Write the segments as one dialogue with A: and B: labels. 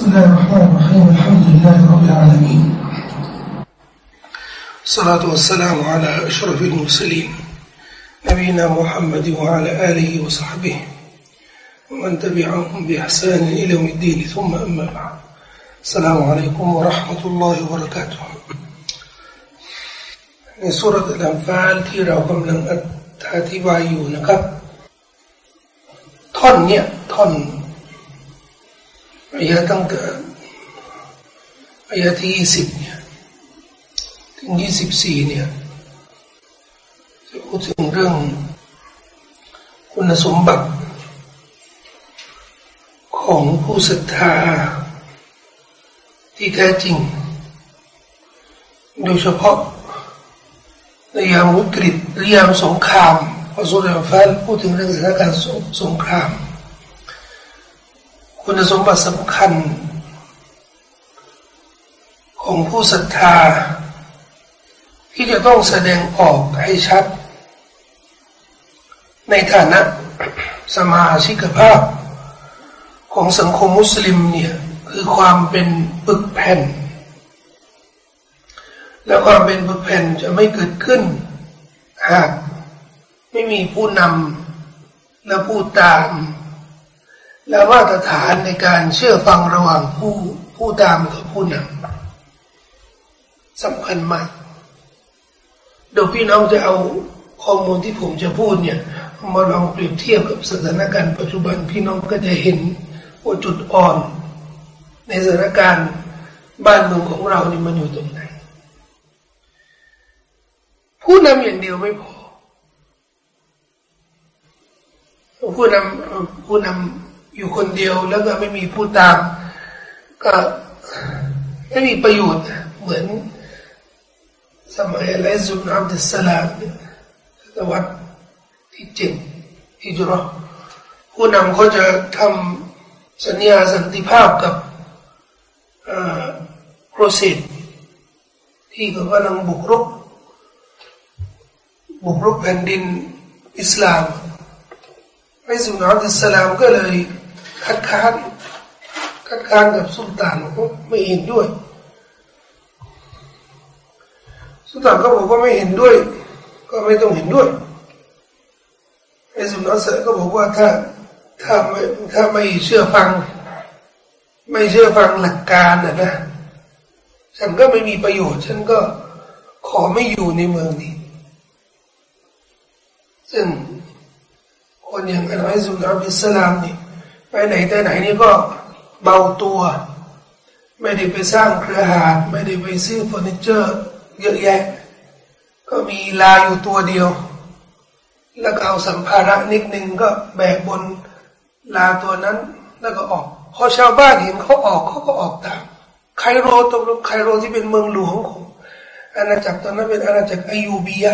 A: بسم الله الرحمن الرحيم الحمد لله رب العالمين الصلاة والسلام على أشرف المرسلين نبينا محمد وعلى آله وصحبه ومن تبعهم بإحسان إلى يوم الدين ثم أما بعد السلام عليكم ورحمة الله وبركاته ในสุรษอัลฟาลที่เรากำลังอธิบายอยู่นะครับท่อนเนี่ยท่อน อายะตั้งแต่อายะที่ยี่สิบเนี่ยถึงยี่สิบสี่เนี่ยจะพูดถึงเรื่องคุณสมบัติของผู้ศรัทธาที่แท้จริง โดยเฉพาะในยามวิกฤตหรือยามสงครามพอสุรฟ้าพูดถึงเรื่องสถานการณ์สงคราม คุณสมบัติสำคัญ ของผู้ศรัทธา ที่จะต้องแสดงออกให้ชัด ในฐานะสมาชิกภาพ ของสังคมมุสลิมเนี่ยคือความเป็นปึกแผ่น และความเป็นปึกแผ่นจะไม่เกิดขึ้น หากไม่มีผู้นำและผู้ตาม และมาตรฐานในการเชื่อฟังระหว่างผู้ผู้ตามกับผู้นำสำคัญมากเดี๋ยวพี่น้องจะเอาข้อมูลที่ผมจะพูดเนี่ยมาลองเปรียบเทียบกับสถานการณ์ปัจจุบันพี่น้องก็จะเห็นว่าจุดอ่อน ในสถานการณ์บ้านเมืองของเรานี่มันอยู่ตรงไหน ผู้นำอย่างเดียวไม่พอผู้นำผู้นำ อยู่คนเดียวแล้วก็ไม่มีผู้ตาม ก็ไม่มีประโยชน์เหมือนสมัยไลซุนอับดุสลามศตวรรษที่เจ็ดฮิจรัผู้นำเขาจะทำสัญญาสันติภาพกับโครเซตที่กำลังบุกรุก บุกรุกแผ่นดินอิสลามไอ้สุนอับดุสลามก็เลย คัดค้านคัดค้านกับสุลต่านก็ไม่เห็นด้วย สุลต่านก็บอกว่าไม่เห็นด้วย ก็ไม่ต้องเห็นด้วยไอ้สุนทรก็บอกว่าถ้าถ้าไม่ถ้าไม่เชื่อฟัง ไม่เชื่อฟังหลักการนะนะฉันก็ไม่มีประโยชน์ ฉันก็ขอไม่อยู่ในเมืองนี้ ซึ่งคนอย่างอัลลอฮฺสุลต่านอิสลามนี่ ไปไหนแต่ไหนนี่ก็เบาตัว ไม่ได้ไปสร้างเครือข่ายไม่ได้ไปซื้อเฟอร์นิเจอร์ เยอะแยะ ก็มีลาอยู่ตัวเดียว แล้วก็เอาสัมภาระนิดนึงก็แบกบนลาตัวนั้น แล้วก็ออกพอชาวบ้านเห็นเขาออกเขาก็ออกตามไคโรตรงไคโรที่เป็นเมืองหลวงของอาณาจักรตอนนั้นเป็นอาณาจักรอายูเบีย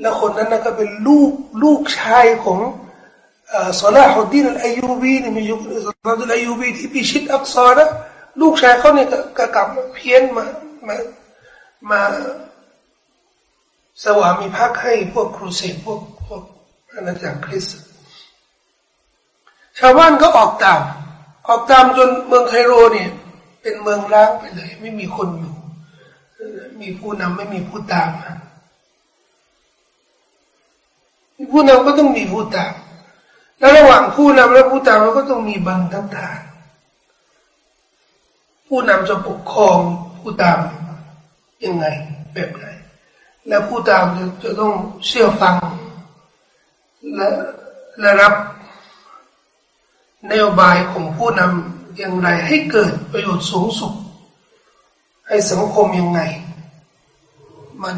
A: แล้วคนนั้นก็เป็นลูกลูกชายของ ซาลาฮุดดีนอัลอายูบีนี่มียุคซาลาฮุดดีนอายูบีที่พิชิตอักซอนะลูกชายเขาเนี่ยก็กลับเพี้ยนมามามาสวามีพักให้พวกครูเสกพวกพวกอาณาจักรคริสต์ชาวบ้านก็ออกตาม ออกตามจนเมืองไคโรเนี่ย เป็นเมืองร้างไปเลย ไม่มีคนอยู่ มีผู้นำไม่มีผู้ตามมีผู้นำก็ต้องมีผู้ตาม แล้วระหว่างผู้นำและผู้ตามเราก็ต้องมีบรรทัดฐาน ผู้นำจะปกครองผู้ตามยังไงแบบไหน และผู้ตามจะจะต้องเชื่อฟัง และและรับนโยบายของผู้นำอย่างไรให้เกิดประโยชน์สูงสุด ให้สังคมยังไง มัน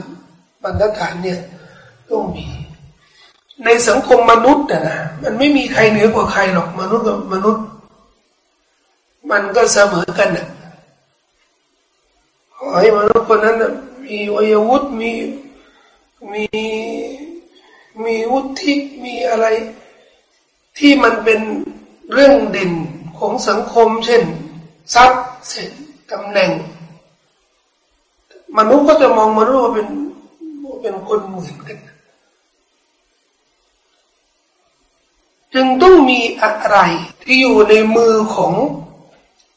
A: บรรทัดฐานเนี่ยต้องมี ในสังคมมนุษย์นะมันไม่มีใครเหนือกว่าใครหรอก มนุษย์กับมนุษย์ มันก็เสมอกันนะขอให้มนุษย์คนนั้นมีวัยวุฒิมีมีมีวุฒิมีอะไร ที่มันเป็นเรื่องเด่นของสังคม เช่น ทรัพย์เสร็จตำแหน่ง มนุษย์ก็จะมองมนุษย์ว่าเป็นเป็นคนเหมือนกัน จึงต้องมีอะไรที่อยู่ในมือของ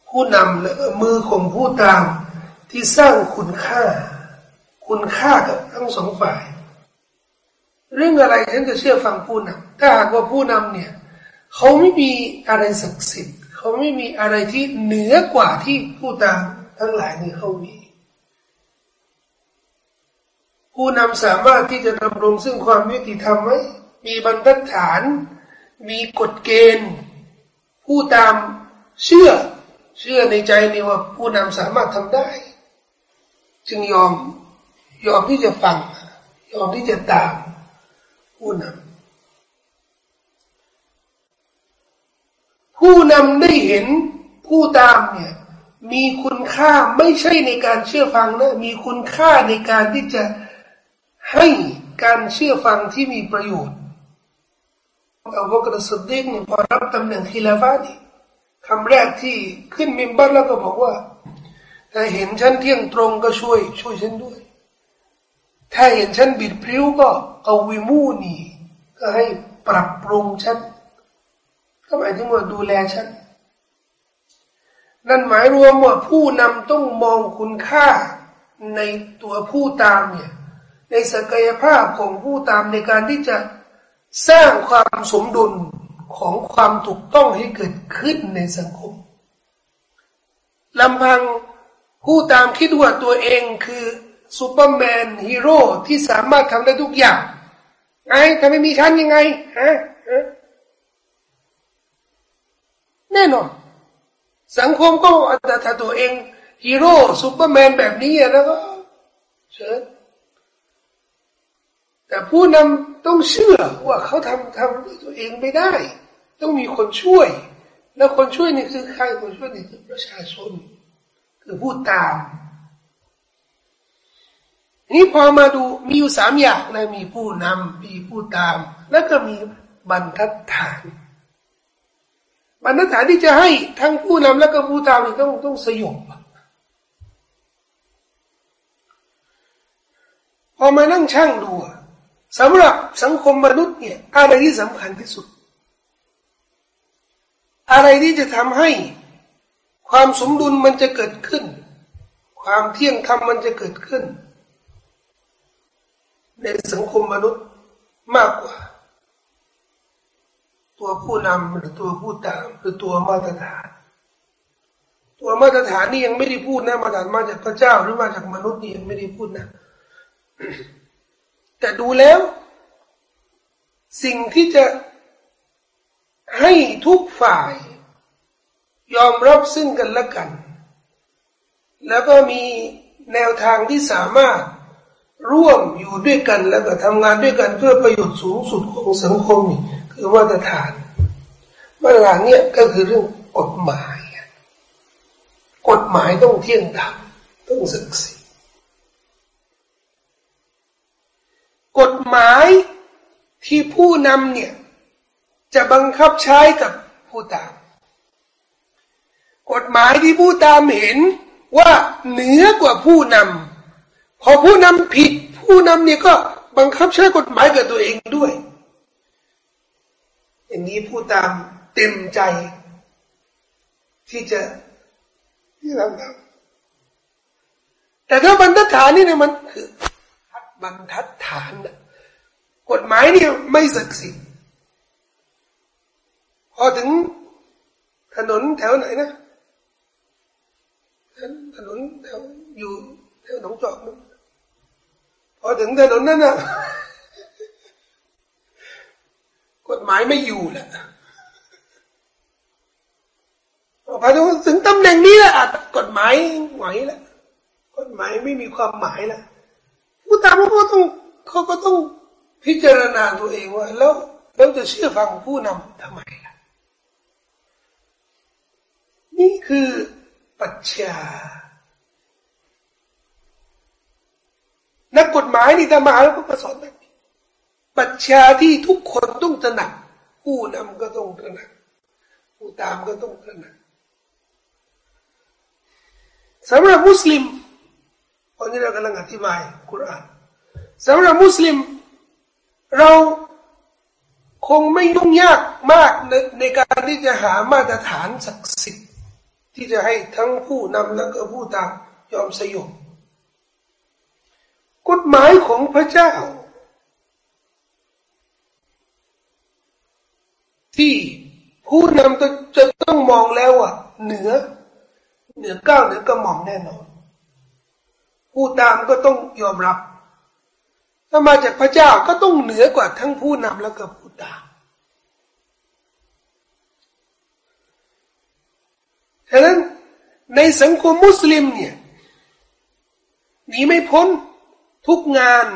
A: ผู้นำและมือของผู้ตามที่สร้างคุณค่า คุณค่ากับทั้งสองฝ่าย เรื่องอะไรฉันจะเชื่อฟังผู้นำถ้าหากว่าผู้นำเนี่ยเขาไม่มีอะไรศักดิ์สิทธิ์เขาไม่มีอะไรที่เหนือกว่าที่ผู้ตามทั้งหลายนี่เขามี ผู้นำสามารถที่จะดำรงซึ่งความยุติธรรมไหมมีบรรทัดฐาน มีกฎเกณฑ์ ผู้ตามเชื่อ เชื่อในใจนี่ว่าผู้นำสามารถทำได้ จึงยอมยอมที่จะฟัง ยอมที่จะตามผู้นำผู้นำได้เห็นผู้ตามเนี่ยมีคุณค่าไม่ใช่ในการเชื่อฟังนะมีคุณค่าในการที่จะให้การเชื่อฟังที่มีประโยชน์ อัลกุรอานสดีกเนี่ยพอรับตำแหน่งคิลาฟานี่คำแรกที่ขึ้นมิมบัตแล้วก็บอกว่า ถ้าเห็นฉันเที่ยงตรงก็ช่วย ช่วยฉันด้วย ถ้าเห็นฉันบิดพริ้วก็เอาวิมูนีก็ให้ปรับปรุงฉัน ก็หมายถึงว่าดูแลฉัน นั่นหมายรวมว่าผู้นำต้องมองคุณค่าในตัวผู้ตามเนี่ย ในศักยภาพของผู้ตามในการที่จะ สร้างความสมดุลของความถูกต้องให้เกิดขึ้นในสังคมลำพังผู้ตามคิดว่าตัวเองคือซูเปอร์แมนฮีโร่ที่สามารถทำได้ทุกอย่าง ไอ้ถ้าไม่มีฉันยังไงฮะแน่นอน สังคมก็ถ้าตัวเองฮีโร่ซูเปอร์แมนแบบนี้แล้วก็เชิญ แต่ผู้นำต้องเชื่อว่าเขาทำทำด้วยตัวเองไม่ได้ ต้องมีคนช่วย แล้วคนช่วยนี่คือใครคนช่วยนี่คือประชาชน คือผู้ตาม นี่พอมาดูมีอยู่สามอย่างนะมีผู้นำมีผู้ตาม แล้วก็มีบรรทัดฐานบรรทัดฐานที่จะให้ทั้งผู้นำแล้วก็ผู้ตามนี่ต้องต้องสยบพอมานั่งช่างดู สำหรับสังคมมนุษย์เนี่ยอะไรที่สำคัญที่สุด อะไรที่จะทำให้ความสมดุลมันจะเกิดขึ้น ความเที่ยงธรรมมันจะเกิดขึ้น ในสังคมมนุษย์มากกว่า ตัวผู้นำหรือตัวผู้ตามหรือตัวมาตรฐาน ตัวมาตรฐานนี่ยังไม่ได้พูดนะมาตรฐานมาจากพระเจ้าหรือมาจากมนุษย์นี่ยังไม่ได้พูดนะ แต่ดูแล้ว สิ่งที่จะให้ทุกฝ่าย ยอมรับซึ่งกันและกัน แล้วก็มีแนวทางที่สามารถร่วมอยู่ด้วยกันแล้วก็ทำงานด้วยกันเพื่อประโยชน์สูงสุดของสังคมนี่คือมาตรฐานมาตรฐานเนี่ยก็คือเรื่องกฎหมาย กฎหมายต้องเที่ยงธรรมต้องศักดิ์สิ กฎหมายที่ผู้นำเนี่ย จะบังคับใช้กับผู้ตาม กฎหมายที่ผู้ตามเห็นว่าเหนือกว่าผู้นำพอผู้นำผิด ผู้นำเนี่ยก็บังคับใช้กฎหมายกับตัวเองด้วยอย่างนี้ผู้ตามเต็มใจ ที่จะที่เราทำแต่ถ้าบรรทัดฐานนี่เนี่ยมันคือ บรรทัดฐานกฎหมายนี่ไม่ศักดิ์สิทธิ์พอถึงถนนแถวไหนนะถนนแถวอยู่แถวหนองจอกนพอถึงถนนนั้นนะกฎหมายไม่อยู่แหละพอถึงตำแหน่งนี้แหละกฎหมายไหวแล้วกฎหมายไม่มีความหมายแล้ว ผู้ตามเขาก็ต้องเขาก็ต้องพิจารณาตัวเองว่า แล้วเราจะเชื่อฟังผู้นำทำไมล่ะนี่คือปัจจานักกฎหมายนี่ทำมาแล้วก็สอนแบบนี้ปัจจาที่ทุกคนต้องตระหนัก ผู้นำก็ต้องตระหนัก ผู้ตามก็ต้องตระหนักสำหรับมุสลิม วันนี้เรากำลังอธิบายคุรานสำหรับมุสลิม เราคงไม่ยุ่งยากมากในในการที่จะหามาตรฐานศักดิ์สิทธิ์ที่จะให้ทั้งผู้นำและก็ผู้ตามยอมสยบกฎหมายของพระเจ้า ที่ผู้นำจะจะต้องมองแล้วอะเหนือ เหนือก้าวเหนือกระหม่อมแน่นอน ผู้ตามก็ต้องยอมรับ ถ้ามาจากพระเจ้าก็ต้องเหนือกว่าทั้งผู้นำและก็ผู้ตาม ฉะนั้นในสังคมมุสลิมเนี่ยหนีไม่พ้นทุกงาน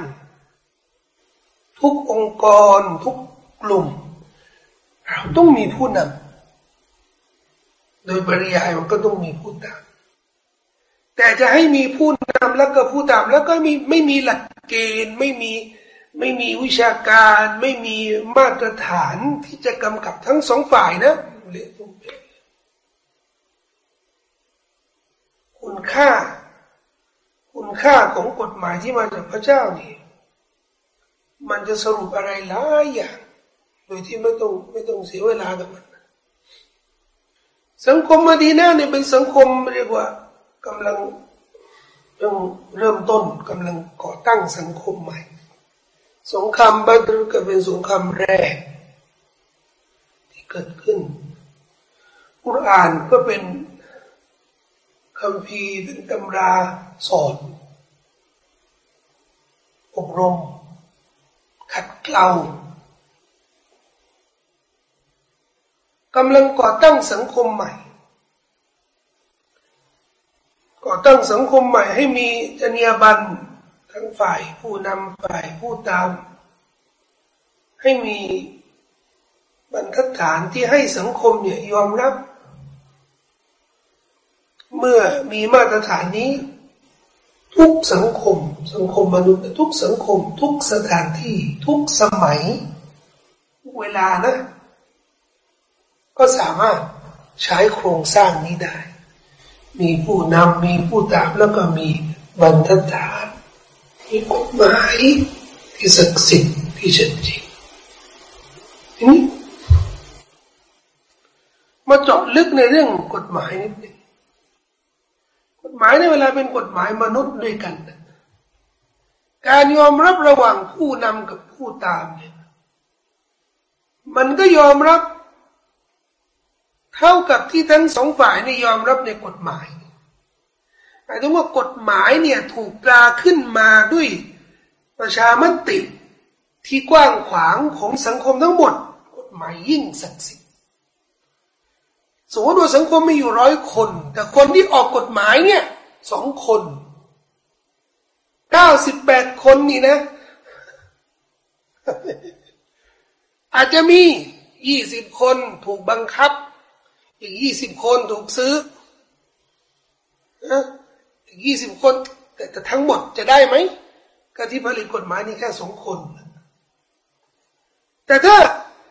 A: ทุกองค์กร ทุกกลุ่ม เราต้องมีผู้นำโดยปริยายมันก็ต้องมีผู้ตาม แต่จะให้มีผู้นำแล้วก็ผู้ตามแล้วก็มีไม่มีหลักเกณฑ์ไม่มีไม่มีวิชาการไม่มีมาตรฐานที่จะกำกับทั้งสองฝ่ายนะคุณค่า คุณค่าของกฎหมายที่มาจากพระเจ้านี่มันจะสรุปอะไรหลายอย่างโดยที่ไม่ต้องไม่ต้องเสียเวลากับมัน สังคมมาดีน่าเนี่ยเป็นสังคมเรียกว่า กำลังเริ่มเริ่มต้นกำลังก่อตั้งสังคมใหม่ สงครามบัตรก็เป็นสงครามแรก ที่เกิดขึ้นกุรอานก็เป็นคำพีเป็นตำราสอนอบรม ขัดเกลากำลังก่อตั้งสังคมใหม่ ก่อตั้งสังคมใหม่ให้มีจรรยาบรรณทั้งฝ่ายผู้นำฝ่ายผู้ตาม ให้มีบรรทัดฐานที่ให้สังคมเนี่ยยอมรับ เมื่อมีมาตรฐานนี้ ทุกสังคม สังคมมนุษย์ทุกสังคม ทุกสถานที่ ทุกสมัยเวลานะ ก็สามารถใช้โครงสร้างนี้ได้ มีผู้นำมีผู้ตามแล้วก็มีบรรทัดฐานมีกฎหมายที่ศักดิ์สิทธิ์ที่ชัดเจนทีนี้มาเจาะลึกในเรื่องกฎหมายนิดนึงกฎหมายในเวลาเป็นกฎหมายมนุษย์ด้วยกันการยอมรับระหว่างผู้นำกับผู้ตามเนี่ยมันก็ยอมรับ เท่ากับที่ทั้งสองฝ่ายนี่ยอมรับในกฎหมายหมายถึงว่ากฎหมายเนี่ยถูกตราขึ้นมาด้วยประชามติที่กว้างขวางของสังคมทั้งหมด กฎหมายยิ่งศักดิ์สิทธิสมมติว่าสังคมมีอยู่ร้อยคน แต่คนที่ออกกฎหมายเนี่ยสองคนเก้าสิบแปดคนนี่นะ อาจจะมียี่สิบคนถูกบังคับ อีกยี่สิบคนถูกซื้ออีกยี่สิบคนแต่แต่ทั้งหมดจะได้ไหมก็ที่ผลิตกฎหมายนี่แค่สองคน แต่ถ้า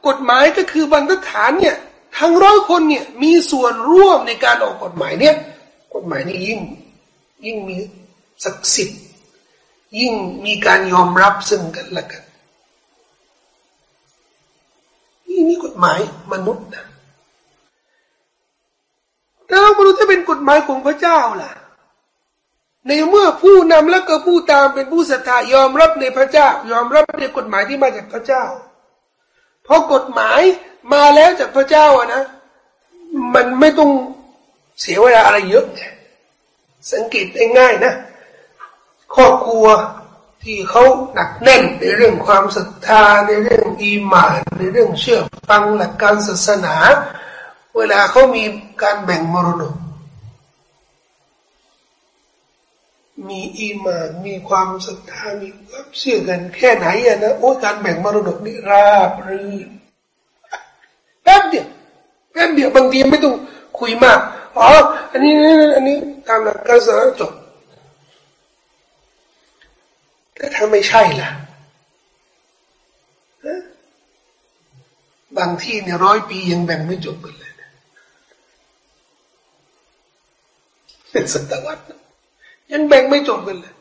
A: กฎหมายก็คือบรรทัดฐานเนี่ยทั้งร้อยคนเนี่ยมีส่วนร่วมในการออกกฎหมายเนี่ย กฎหมายนี้ยิ่งยิ่งมีศักดิ์สิทธิ์ยิ่งมีการยอมรับซึ่งกันและกันนี่นี่กฎหมายมนุษย์นะ เราไม่รู้ถ้าเป็นกฎหมายของพระเจ้าล่ะ ในเมื่อผู้นำและก็ผู้ตามเป็นผู้ศรัทธายอมรับในพระเจ้า ยอมรับในกฎหมายที่มาจากพระเจ้า เพราะกฎหมายมาแล้วจากพระเจ้าอะนะ มันไม่ต้องเสียเวลาอะไรเยอะ สังเกตได้ง่ายนะครอบครัวที่เขาหนักแน่นในเรื่องความศรัทธาในเรื่องอีหมานในเรื่องเชื่อฟังหลักการศาสนา เวลาเขามีการแบ่งมรดก มีอีมานมีความศรัทธามีความเชื่อกันแค่ไหนอะนะโอ้การแบ่งมรดกนี่ราบรื่นแป๊บเดียวแป๊บเดียวบางทีไม่ต้องคุยมากอ๋ออันนี้อันนี้ตามหลักการศาสนาจบแต่ถ้าไม่ใช่ล่ะบางที่เนี่ยร้อยปียังแบ่งไม่จบเลย เป็นศตวรรษยังแบ่งไม่จบกันเลย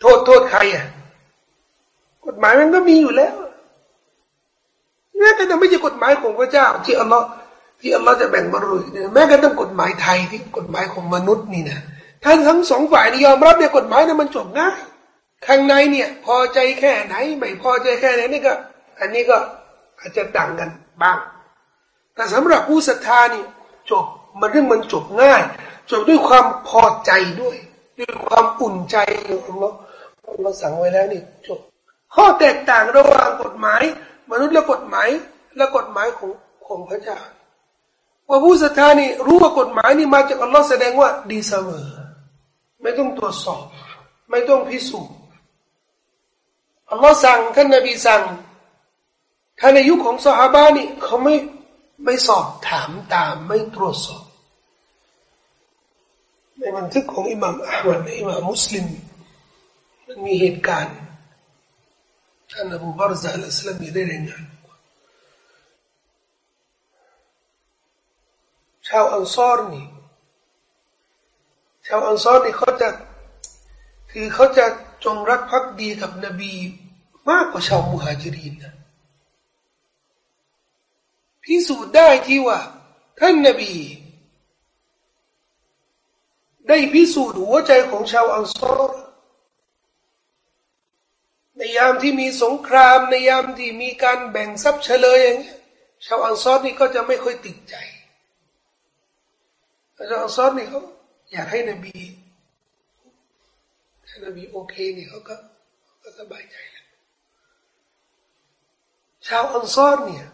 A: โทษโทษใครอะ กฎหมายมันก็มีอยู่แล้วนี่แต่ไม่ใช่กฎหมายของพระเจ้า ที่อัลลอฮ์ที่อัลลอฮ์จะแบ่งบรรลุแม้กระทั่งกฎหมายไทยที่กฎหมายของมนุษย์นี่นะท่านทั้งสองฝ่ายนี่ยอมรับเนี่ยกฎหมายนั้นมันจบง่ายข้างในเนี่ย พอใจแค่ไหน ไม่พอใจแค่ไหนนี่ก็ อันนี้ก็อาจจะต่างกันบ้าง แต่สำหรับผู้ศรัทธานี่ จบมันเรื่องมันจบง่าย จบด้วยความพอใจด้วย ด้วยความอุ่นใจของเราเราสั่งไว้แล้วนี่จบ ข้อแตกต่างระหว่างกฎหมาย มนุษย์และกฎหมายและกฎหมายของของพระเจ้าว่าผู้ศรัทธานี่รู้ว่ากฎหมายนี่มาจากอัลลอฮ์แสดงว่าดีเสมอ ไม่ต้องตรวจสอบ ไม่ต้องพิสูจน์อัลลอฮ์สั่งท่านนบีสั่งถ้านในยุคของสหายนี่เขาไม่ ไม่สอบถามตามไม่ตรวจสอบ ในบันทึกของอิหม่ามอัลมัดอิหม่ามมุสลิมมันมีเหตุการณ์ท่านอบูบารซาอัลสลามีได้รายงานชาวอันซอรนี่ชาวอันซอรนี่เขาจะคือเขาจะจงรักภักดีกับนบี มากกว่าชาวมุฮัจิรินนะ พิสูจน์ได้ที่ว่า ท่านนบี ได้พิสูจน์หัวใจของชาวอันซอรในยามที่มีสงคราม ในยามที่มีการแบ่งทรัพย์เฉลยอย่างเงี้ยชาวอันซอรนี่ก็จะไม่ค่อยติดใจชาวอันซอรนี่เขาอยากให้นบีถ้านบีโอเคนี่เขาก็ก็สบายใจแล้วชาวอันซอรเนี่ย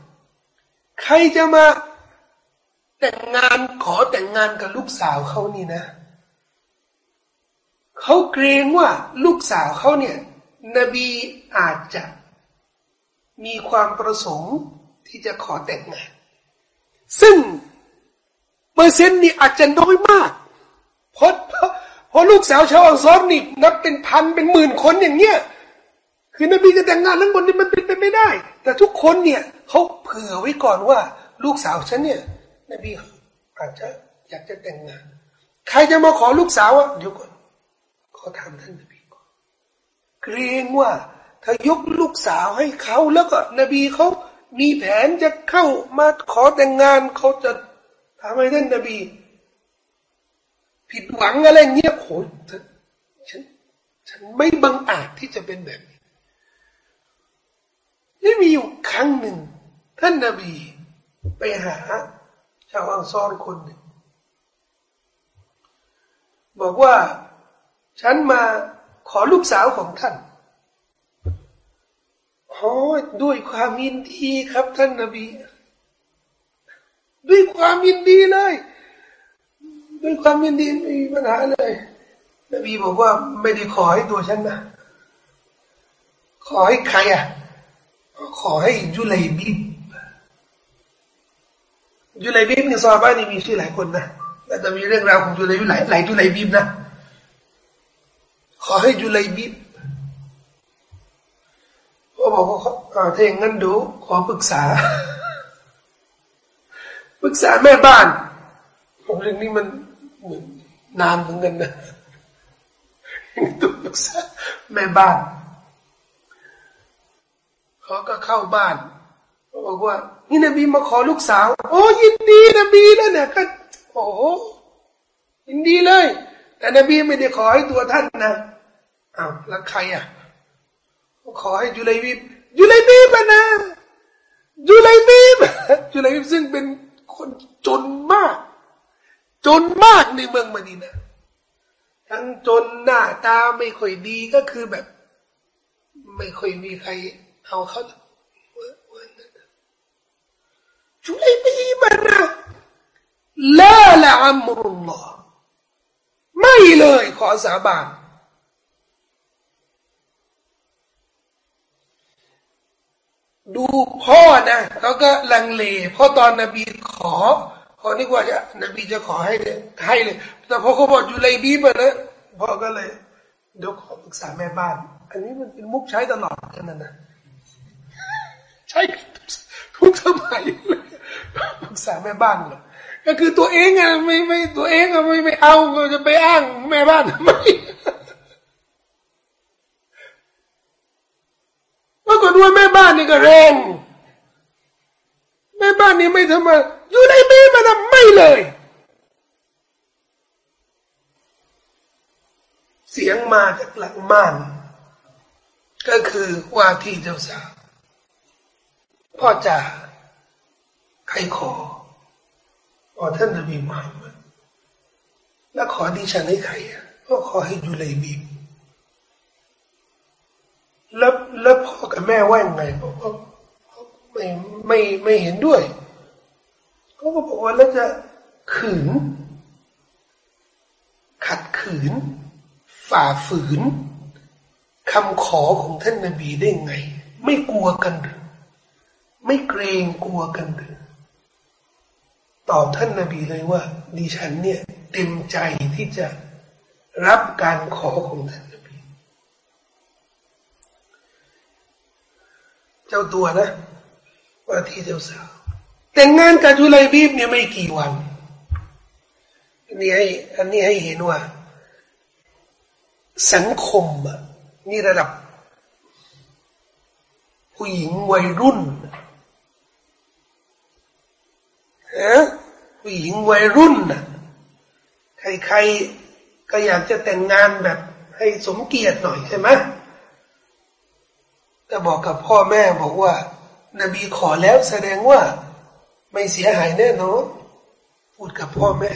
A: ใครจะมาแต่งงานขอแต่งงานกับลูกสาวเขานี่นะ เขาเกรงว่าลูกสาวเขาเนี่ย นบีอาจจะมีความประสงค์ที่จะขอแต่งงาน ซึ่งเปอร์เซ็นต์นี่อาจจะน้อยมาก เพราะเพราะลูกสาวชาวอัลซอรนี่นับเป็นพันเป็นหมื่นคนอย่างเงี้ย คือนบีจะแต่งงานทั้งหมดนี่มันเป็นไปไม่ได้ แต่ทุกคนเนี่ยเขาเผื่อไว้ก่อนว่า ลูกสาวฉันเนี่ย นบีอาจจะอยากจะแต่งงาน ใครจะมาขอลูกสาวอะเดี๋ยวก่อนขอถามท่านนบีก่อนเกรงว่าถ้ายกลูกสาวให้เขาแล้วก็ นบีเขามีแผนจะเข้ามาขอแต่งงานเขาจะทำให้ท่านนบี ผิดหวังอะไรเงี้ยโหฉันฉันไม่บังอาจที่จะเป็นแบบ นี่มีอยู่ครั้งหนึ่ง ท่านนาบีไปหา ชาวอังซอนคนหนึ่ง บอกว่าฉันมาขอลูกสาวของท่านโอ้ด้วยความยินดีครับท่านนาบี ด้วยความยินดีเลย ด้วยความยินดีไม่มีปัญหาเลย นบีบอกว่าไม่ได้ขอให้ตัวฉันนะ ขอให้ใครอะ ขอให้ยุไลบีบยุไลบีบในซอบ้านนี่มีชื่อหลายคนนะแต่จะมีเรื่องราวของยุไลบีบหลายหลายยุไลบีบนะขอให้ยุไลบีบเขาบอกว่าถ้าอย่างนั้นดูขอปรึกษา ปรึกษาแม่บ้านเรื่องนี้มันเหมือนนานเหมือนกันนะตุ๊กษาแม่บ้าน เขาก็เข้าบ้านเขาบอกว่า นี่นบีมาขอลูกสาว โอ้ยินดีนบีแล้วเนี่ยก็โอ้ยินดีเลย แต่นบีไม่ได้ขอให้ตัวท่านนะอ้าวแล้วใครอะขอให้จุลัยบีบจุลัยบีบนะจุลัยบีบจุลัยบีบซึ่งเป็นคนจนมาก จนมากในเมืองมดีนะทั้งจนหน้าตาไม่ค่อยดีก็คือแบบ ไม่ค่อยมีใคร เอาเขาช่วยมีมันนะลาละอัมรุลลอฮ์ไม่เลยขอสาบานดูพ่อนะเขาก็ลังเลเพราะตอนนบีขอพอนึกว่าจะนบีจะขอให้เลยให้เลย แต่พอเขาบอกอยู่เลยบีบนะพ่อก็เลยเดี๋ยวขอปรึกษาแม่บ้าน อันนี้มันเป็นมุกใช้ตลอดกันนั่นนะ ใช้ทุกสมัยเลยปรึกษาแม่บ้านเลยก็คือตัวเองอะไม่ไม่ตัวเองอะไม่ไม่เอาจะไปอ้างแม่บ้านทำไมปรากฏว่าแม่บ้านนี่ก็แรงแม่บ้านนี่ไม่ทำไมอยู่ในบีมันไม่เลย เสียงมาจากหลังม่าน ก็คือว่าที่เจ้าสาว พ่อจ่าใครขออ๋อท่านนบีมุฮัมมัดแล้วขอดิฉันให้ใครอ่ก็ขอให้ยูไลยบีบแล้วแล้วพ่อกับแม่ว่ายังไงบอกว่าไม่ไม่ไม่เห็นด้วยเขาก็บอกว่าแล้วจะขืน ขัดขืน ฝ่าฝืนคำขอของท่านนบีได้ไง ไม่กลัวกันหรือ ไม่เกรงกลัวกันหรือตอบท่านนบีเลยว่าดิฉันเนี่ยเต็มใจที่จะรับการขอของท่านนบี เจ้าตัวนะ ว่าที่เจ้าสาว แต่งงานกับจุลัยบีบเนี่ยไม่กี่วันอันนี้ให้อันนี้ให้เห็นว่า สังคมอะนี่ระดับ ผู้หญิงวัยรุ่นะผู้หญิงวัยรุ่นน่ะใครๆก็อยากจะแต่งงานแบบ ให้สมเกียรติหน่อยใช่ไหมแต่บอกกับพ่อแม่บอกว่า นบีขอแล้วแสดงว่าไม่เสียหายแน่นอนพูดกับพ่อแม่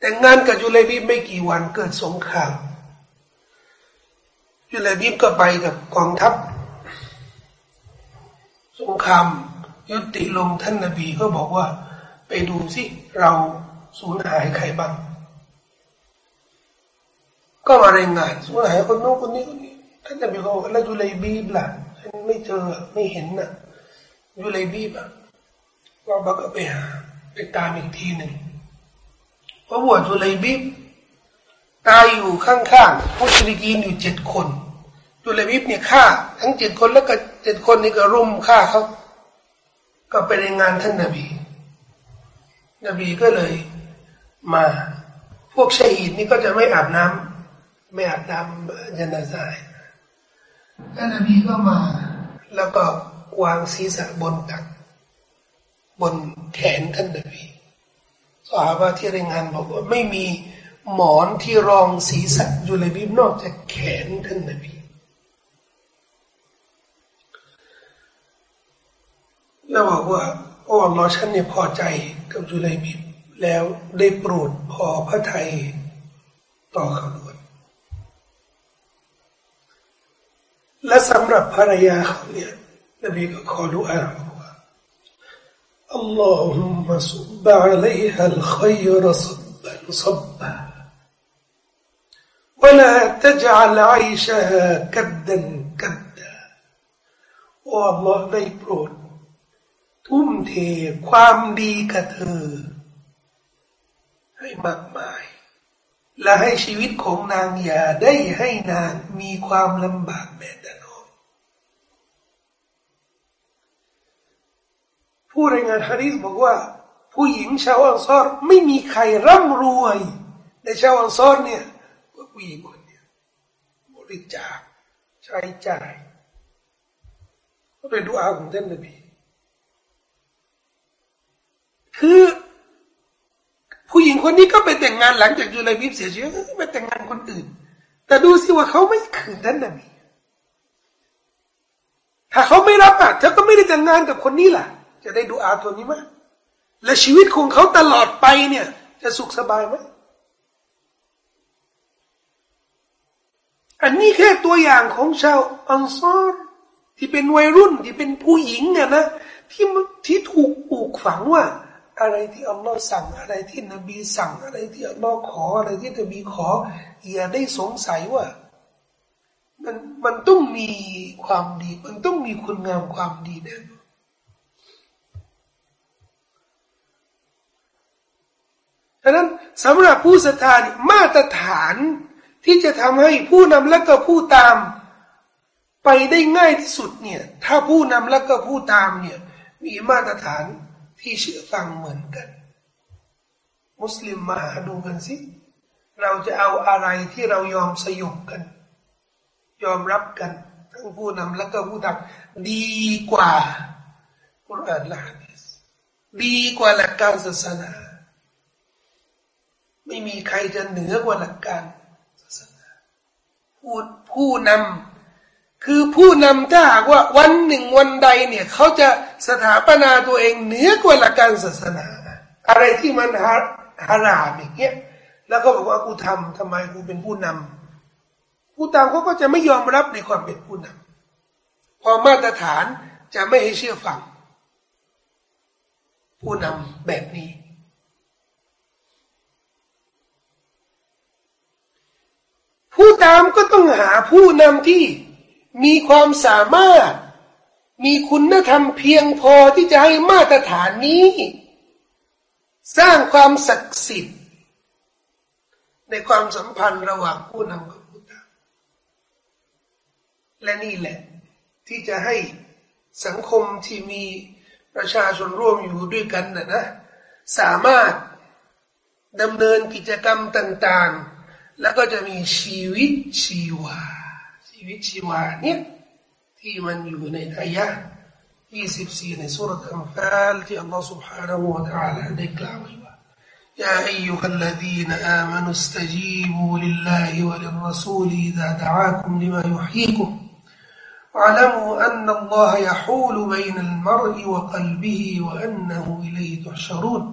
A: แต่งงานกับยุเลบีไม่กี่วันเกิดสงครามยุเลบีก็ไปกับกองทัพ สงครามยุติลงท่านนาบีก็บอกว่า ไปดูสิเราสูญหายใครบ้าง ก็มารายงานสูญหายคนโน้นคนนี้คนนี้ท่านนาบีก็บอกแล้วยูไลบีบล่ะฉันไม่เจอไม่เห็นน่ะยูไลบีบอะเราบักไปหาไปตามอีกทีหนึ่งเพราะว่ายูไลบีบตายอยู่ข้างๆผู้ชริกีนอยู่เจ็ดคนยูไลบีบเนี่ยฆ่า ทั้งเจ็ดคนแล้วก็เจ็ดคนนี่ก็รุมฆ่าเขาก็ไปในงานท่านนาบี นบีก็เลยมา พวกชหีดนี่ก็จะไม่อาบน้ำไม่อาบน้ำยันาซายท่านนบีก็มา แล้วก็วางศีรษะบนตัก บนแขนท่านนบีสาบาที่รายงานบอกว่าไม่มีหมอนที่รองศีรษะอยู่เลยบีนอกจากแขนท่านนบีแล้วบอกว่าโอ้อัลลอฮ์ฉันเนี่ยพอใจ กับจุลัยบิบแล้วได้โปรดพอพระทัยต่อเขาด้วยและสำหรับภรรยาเขาเนี่ยนบีก็ขอดุอาบอกว่า اللهم صب عليها الخير صبا صبا ولا تجعل عيشها كدا كدا โอ้ Allah ได้โปรด ทุ่มเทความดีกับเธอ ให้มากมาย และให้ชีวิตของนางอย่าได้ให้นางมีความลำบากแม้แต่น้อยผู้รายงานฮะดีษบอกว่า ผู้หญิงชาวอังซอรไม่มีใครร่ำรวยในชาวอังซอรเนี่ยว่าผู้หญิงคนนี้บริจาคใช้จ่ายก็เป็นดุอาของท่านนบี คือ ผู้หญิงคนนี้ก็ไปแต่งงานหลังจากยูไลบิบเสียชีวิตก็ไปแต่งงานคนอื่น แต่ดูสิว่าเขาไม่ขืนท่านนบีถ้าเขาไม่รับอะเธอก็ไม่ได้แต่งงานกับคนนี้ล่ะ จะได้ดูอาตัวนี้มั้ยและชีวิตของเขาตลอดไปเนี่ย จะสุขสบายไหมอันนี้แค่ตัวอย่างของชาวอังซอรที่เป็นวัยรุ่นที่เป็นผู้หญิงเนี่ยนะที่ที่ถูกปลูกฝังว่า อะไรที่อัลลอฮ์สั่งอะไรที่นบีสั่งอะไรที่อัลลอฮ์ขออะไรที่นบีขอ อย่าได้สงสัยว่า มันมันต้องมีความดี มันต้องมีคุณงามความดีแน่นอนดังนั้นสำหรับผู้ศรัทธามาตรฐานที่จะทำให้ผู้นำและก็ผู้ตาม ไปได้ง่ายที่สุดเนี่ย ถ้าผู้นำและก็ผู้ตามเนี่ย มีมาตรฐาน ที่เชื่อฟังเหมือนกัน มุสลิมมาหาดูกันสิ เราจะเอาอะไรที่เรายอมสยบกัน ยอมรับกันทั้งผู้นำและก็ผู้ทำดีกว่ากุรอานละฮะดีษดีกว่าหลักการศาสนา ไม่มีใครจะเหนือกว่าหลักการศาสนา ผู้ผู้นำ คือผู้นำถ้าหากว่าวันหนึ่งวันใดเนี่ยเขาจะสถาปนาตัวเองเหนือกว่าหลักการศาสนา อะไรที่มันฮารามอย่างเงี้ยแล้วก็บอกว่ากูทำทำไมกูเป็นผู้นำผู้ตามเขาก็จะไม่ยอมรับในความเป็นผู้นำพอมาตรฐานจะไม่ให้เชื่อฟัง ผู้นำแบบนี้ ผู้ตามก็ต้องหาผู้นำที่ มีความสามารถ มีคุณธรรมเพียงพอที่จะให้มาตรฐานนี้ สร้างความศักดิ์สิทธิ์ ในความสัมพันธ์ระหว่างผู้นำกับผู้ตามและนี่แหละ ที่จะให้สังคมที่มีประชาชนร่วมอยู่ด้วยกันนะนะ สามารถดำเนินกิจกรรมต่าง ๆ แล้วก็จะมีชีวิตชีวา ชีวิตชีวาเนี่ยที่มันอยู่ในอายะ24ในสุรอัลฟาลที่อัลลอฮฺ سبحانه และ تعالى ได้กล่าวไว้ว่า يا أيها الذين آمنوا استجيبوا لله وللرسول إذا دعاكم لما يحييكم واعلموا أن الله يحول بين المرء وقلبه وأنه إليه تحشرون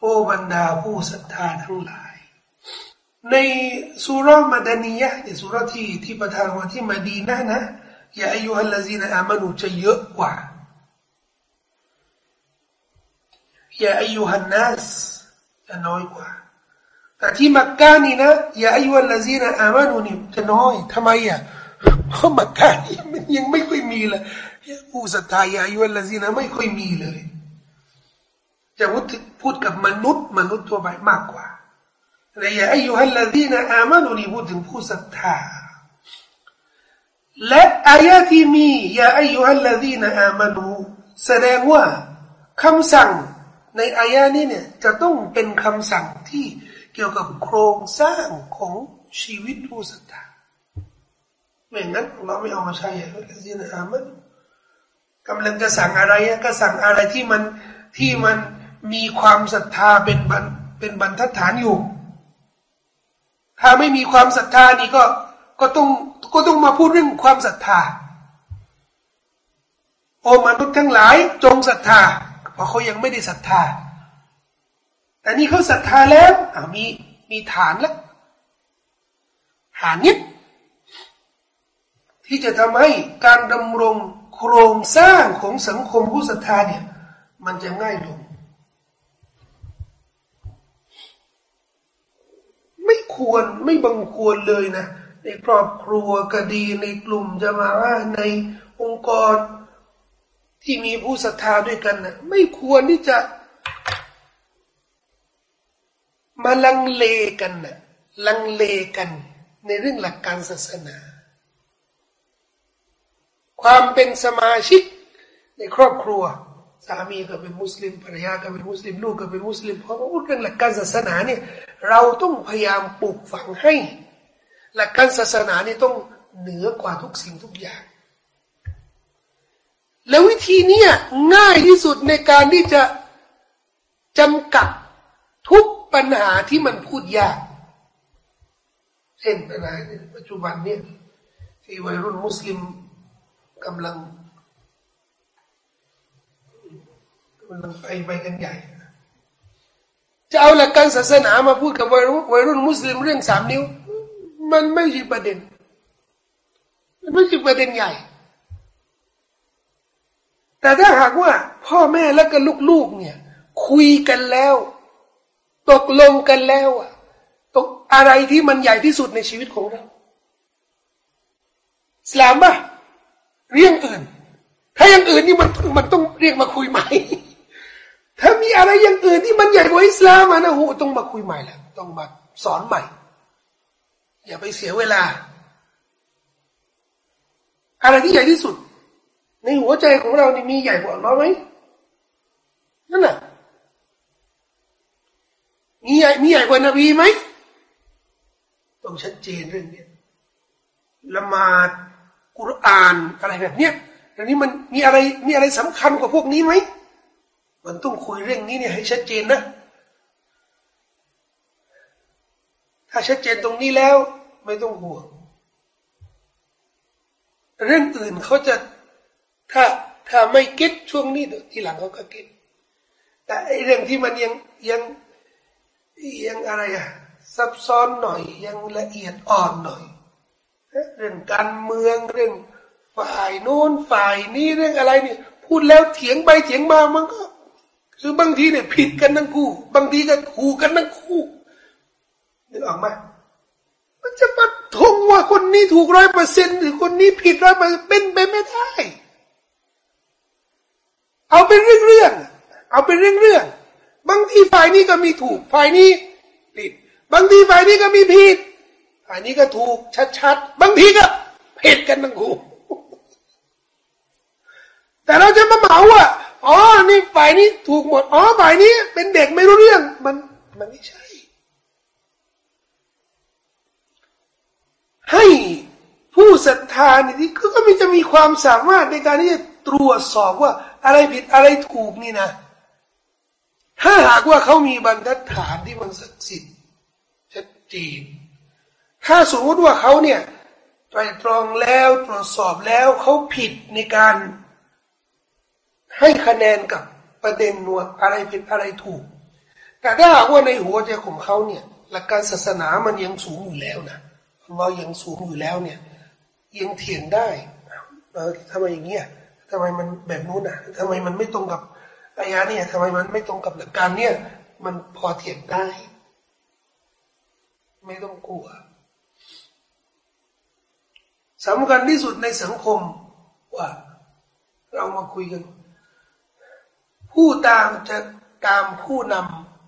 A: โอ้บรรดาผู้ศรัทธาทั้งหลาย ย ในสุรมาดานียะในสุรที่ที่ประทานมาที่มาดีนะนะยาอายุฮัลลาซีนอามานุจะเยอะกว่ายาอายุฮันนัสจะน้อยกว่า แต่ที่มักกะนี่นะยาอายุฮัลลาซีนอามานุนี่จะน้อยทำไมอะเพราะมักกะนี่มันยังไม่ค่อยมีเลยผู้ศรัทธายายุลลาซีนะไม่ค่อยมีเลย จะพูดพูดกับมนุษย์มนุษย์ทั่วไปมากกว่า แต่ยาอายุฮัลลซีนอามานุนี่พูดถึงผู้ศรัทธาและอายะที่มียาอายุฮัลลซีนอามานุแสดงว่าคำสั่งในอายะนี้เนี่ยจะต้องเป็นคำสั่งที่เกี่ยวกับโครงสร้างของชีวิตผู้ศรัทธาไม่งั้นเราไม่เอามาใช้ละซีนะอามันกำลังจะสั่งอะไรก็สั่งอะไรที่มันที่มันมีความศรัทธาเป็นบันเป็นบรรทัดฐานอยู่ ถ้าไม่มีความศรัทธานี่ก็ก็ต้องก็ต้องมาพูดเรื่องความศรัทธาโอ้มนุษย์ทั้งหลายจงศรัทธา เพราะเขายังไม่ได้ศรัทธา แต่นี่เขาศรัทธาแล้วมีมีฐานแล้วฐานนี้ที่จะทำให้การดำรงโครงสร้างของสังคมผู้ศรัทธาเนี่ย มันจะง่ายลง ไม่ ควรไม่บังควรเลยนะ ในครอบครัวก็ดีในกลุ่มจะมาว่าในองค์กรที่มีผู้ศรัทธาด้วยกันนะไม่ควรที่จะ มาลังเลกันนะลังเลกันในเรื่องหลักการศาสนา ความเป็นสมาชิกในครอบครัว สามีก็เป็นมุสลิมภรรยาก็เป็นมุสลิมลูกก็เป็นมุสลิมเพราะพูดเรื่องหลักการศาสนาเนี่ย เราต้องพยายามปลูกฝังให้ หลักการศาสนาเนี่ยต้องเหนือกว่าทุกสิ่งทุกอย่าง แล้ววิธีนี้ง่ายที่สุดในการที่จะจำกัดทุกปัญหาที่มันพูดยาก เช่นปัญหาในปัจจุบันเนี่ยที่วัยรุ่นมุสลิมกำลังกำลังไปไปกันใหญ่ จะเอาหลักการศาสนามาพูดกับวัยรุ่นมุสลิมเรื่องสามนิ้ว มันไม่ใช่ประเด็น มันไม่ใช่ประเด็นใหญ่ แต่ถ้าหากว่า พ่อแม่และกับลูกๆเนี่ย คุยกันแล้ว ตกลงกันแล้วอะตกอะไรที่มันใหญ่ที่สุดในชีวิตของเราสลามปะเรื่องอื่น ถ้าอย่างอื่นนี่มันมันต้องเรียกมาคุยใหม่ ถ้ามีอะไรอย่างอื่นที่มันใหญ่กว่าอิสลามนะโหต้องมาคุยใหม่แล้วต้องมาสอนใหม่ อย่าไปเสียเวลา อะไรที่ใหญ่ที่สุด ในหัวใจของเรานี่มีใหญ่กว่าเราไหมนั่นน่ะมีใหญ่มีใหญ่กว่านบีไหมต้องชัดเจนเรื่องนี้ละหมาดกุรอานอะไรแบบเนี้ยอันนี้มันมีอะไรมีอะไรสำคัญกว่าพวกนี้ไหม มันต้องคุยเรื่องนี้เนี่ยให้ชัดเจนนะ ถ้าชัดเจนตรงนี้แล้ว ไม่ต้องห่วง เรื่องอื่นเขาจะถ้าถ้าไม่คิดช่วงนี้ทีหลังเขาก็คิด แต่ไอเรื่องที่มันยังยังยังอะไรอะซับซ้อนหน่อย ยังละเอียดอ่อนหน่อย เรื่องการเมืองเรื่องฝ่ายโน้นฝ่ายนี้เรื่องอะไรเนี่ยพูดแล้วเถียงไปเถียงมามันก็ คือบางทีเนี่ยผิดกันทั้งคู่ บางทีก็ถูกกันทั้งคู่นึกออกไหมมันจะมาทงว่าคนนี้ถูกร้อยเปอร์เซ็นต์หรือคนนี้ผิดร้อยเปอร์เซ็นต์เป็นไปไม่ได้ เอาเป็นเรื่องๆเอาเป็นเรื่องๆบางทีฝ่ายนี้ก็มีถูก ฝ่ายนี้ผิด บางทีฝ่ายนี้ก็มีผิด ฝ่ายนี้ก็ถูกชัดๆ บางทีก็ผิดกันทั้งคู่แต่เราจะมาเหมาว่า อ๋อนี่ฝ่ายนี้ถูกหมด อ๋อฝ่ายนี้ เป็นเด็กไม่รู้เรื่อง มันมันไม่ใช่ ให้ผู้ศรัทธาเนี่ยที่ก็มีจะมีความสามารถในการที่จะตรวจสอบว่า อะไรผิดอะไรถูกนี่นะ ถ้าหากว่าเขามีบรรทัดฐานที่มันศักดิ์สิทธิ์ชัดเจนถ้าสมมติว่าเขาเนี่ยไตรตรองแล้วตรวจสอบแล้วเขาผิดในการ ให้คะแนนกับประเด็นว่าอะไรผิดอะไรถูก แต่ถ้าหากว่าในหัวใจของเขาเนี่ยหลักการศาสนามันยังสูงอยู่แล้วนะเรายังสูงอยู่แล้วเนี่ยยังเถียงได้เออทำไมอย่างเงี้ยทำไมมันแบบนู้นอะทำไมมันไม่ตรงกับอายาเนี่ยทำไมมันไม่ตรงกับหลักการเนี่ย มันพอเถียงได้ ไม่ต้องกลัวสำคัญที่สุดในสังคมว่า เรามาคุยกัน ผู้ตามจะตามผู้น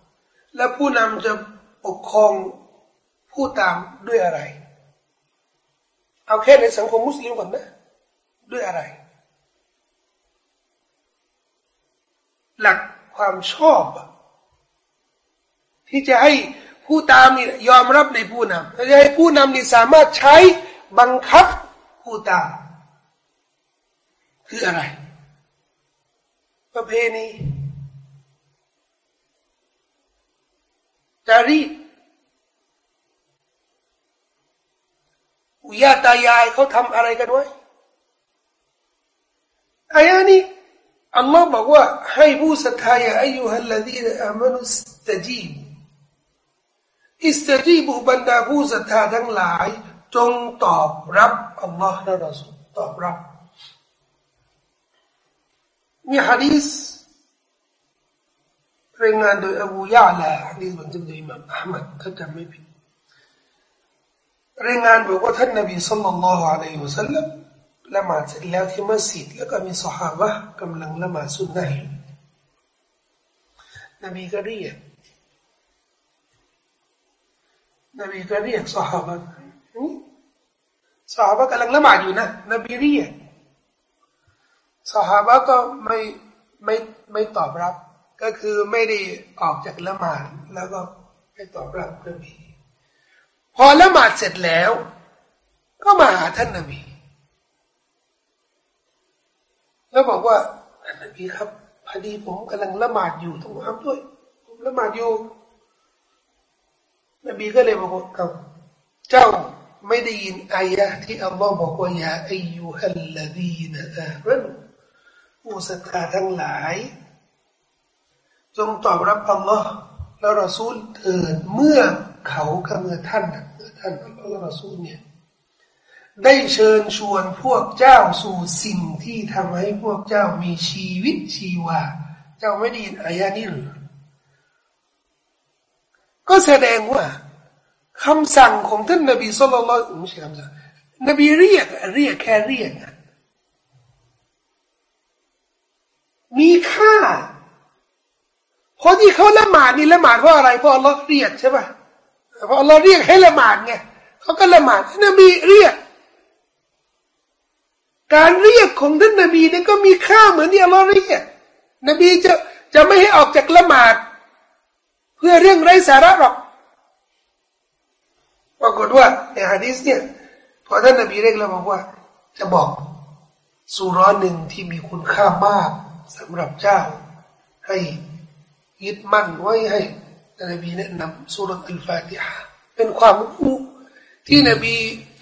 A: ำและผู้นำจะปกครองผู้ตามด้วยอะไร เอาแค่ในสังคมมุสลิมก่อนนะ ด้วยอะไร หลักความชอบ ที่จะให้ผู้ตามนี่ยอมรับในผู้นำจะให้ผู้นำนี่สามารถใช้บังคับผู้ตาม คืออะไร ประเพณีจารีตอุยาตายายเขาทำอะไรกันไว้อายานี้อัลลอฮ์บอกว่าให้ผู้ศรัทธาอย่าอายุฮัลลดีนอามานุสตจีบอิสตจีบุบรรดาผู้ศรัทธาทั้งหลาย จงตอบรับอัลลอฮ์และรอสูลตอบรับ มีฮะดีษรายงานโดยอบูยาลาฮะดีษบันทึกโดยอิมามอัลมัดถ้าจำไม่ผิดรายงานบอกว่าท่านนบีสัลลัลลอฮุอะลัยฮิวสัลลัมละหมาดเสร็จแล้วที่มัสยิดแล้วก็มีสหายกำลังละหมาดสุนนะอยู่นบีก็เรียกนบีก็เรียกสหายสหายกำลังละหมาดอยู่นะนบีเรียก สหายก็ไม่ไม่ไม่ตอบรับ ก็คือไม่ได้ออกจากละหมาดแล้วก็ไม่ตอบรับนบีพอละหมาดเสร็จแล้ว ก็มาหาท่านนบีแล้วบอกว่าท่านนบีครับพอดีผมกำลังละหมาดอยู่ต้องทำด้วย ผมละหมาดอยู่ นบีก็เลยบอกว่าเจ้าไม่ได้ยินอายะที่อัลลอฮ์บอกว่าอย่าอายุฮัลลดีนะอารัน ผู้ศรัทธาทั้งหลาย จงตอบรับอัลลอฮ์และรอซูลเถิดเมื่อเขากับเมื่อท่านเมื่อท่านอัลลอฮ์และรอซูลเนี่ยได้เชิญชวนพวกเจ้าสู่สิ่งที่ทำให้พวกเจ้ามีชีวิตชีวา เจ้าไม่ได้ยินอายะนี้หรือก็แสดงว่าคำสั่งของท่านนบีสุลต่านไม่ใช่คำสั่งนบีเรียกเรียกแค่เรียก มีค่าพอที่เขาละหมาดนี่ละหมาดเพราะอะไรเพราะอัลลอฮ์เรียกใช่ป่ะเพราะอัลลอฮ์เรียกให้ละหมาดไงเขาก็ละหมาดนบีเรียก การเรียกของท่านนบีนี่ก็มีค่าเหมือนที่อัลลอฮ์เรียกนบีจะจะไม่ให้ออกจากละหมาด เพื่อเรื่องไร้สาระหรอกปรากฏว่าในฮะดีษเนี่ยพอท่านนบีเรียกแล้วบอกว่า จะบอกสุร้อนหนึ่งที่มีคุณค่ามาก สำหรับเจ้า ให้ยึดมั่นไว้ให้นบีแนะนำสุรอัลฟาติฮะเป็นความรู้ที่นบี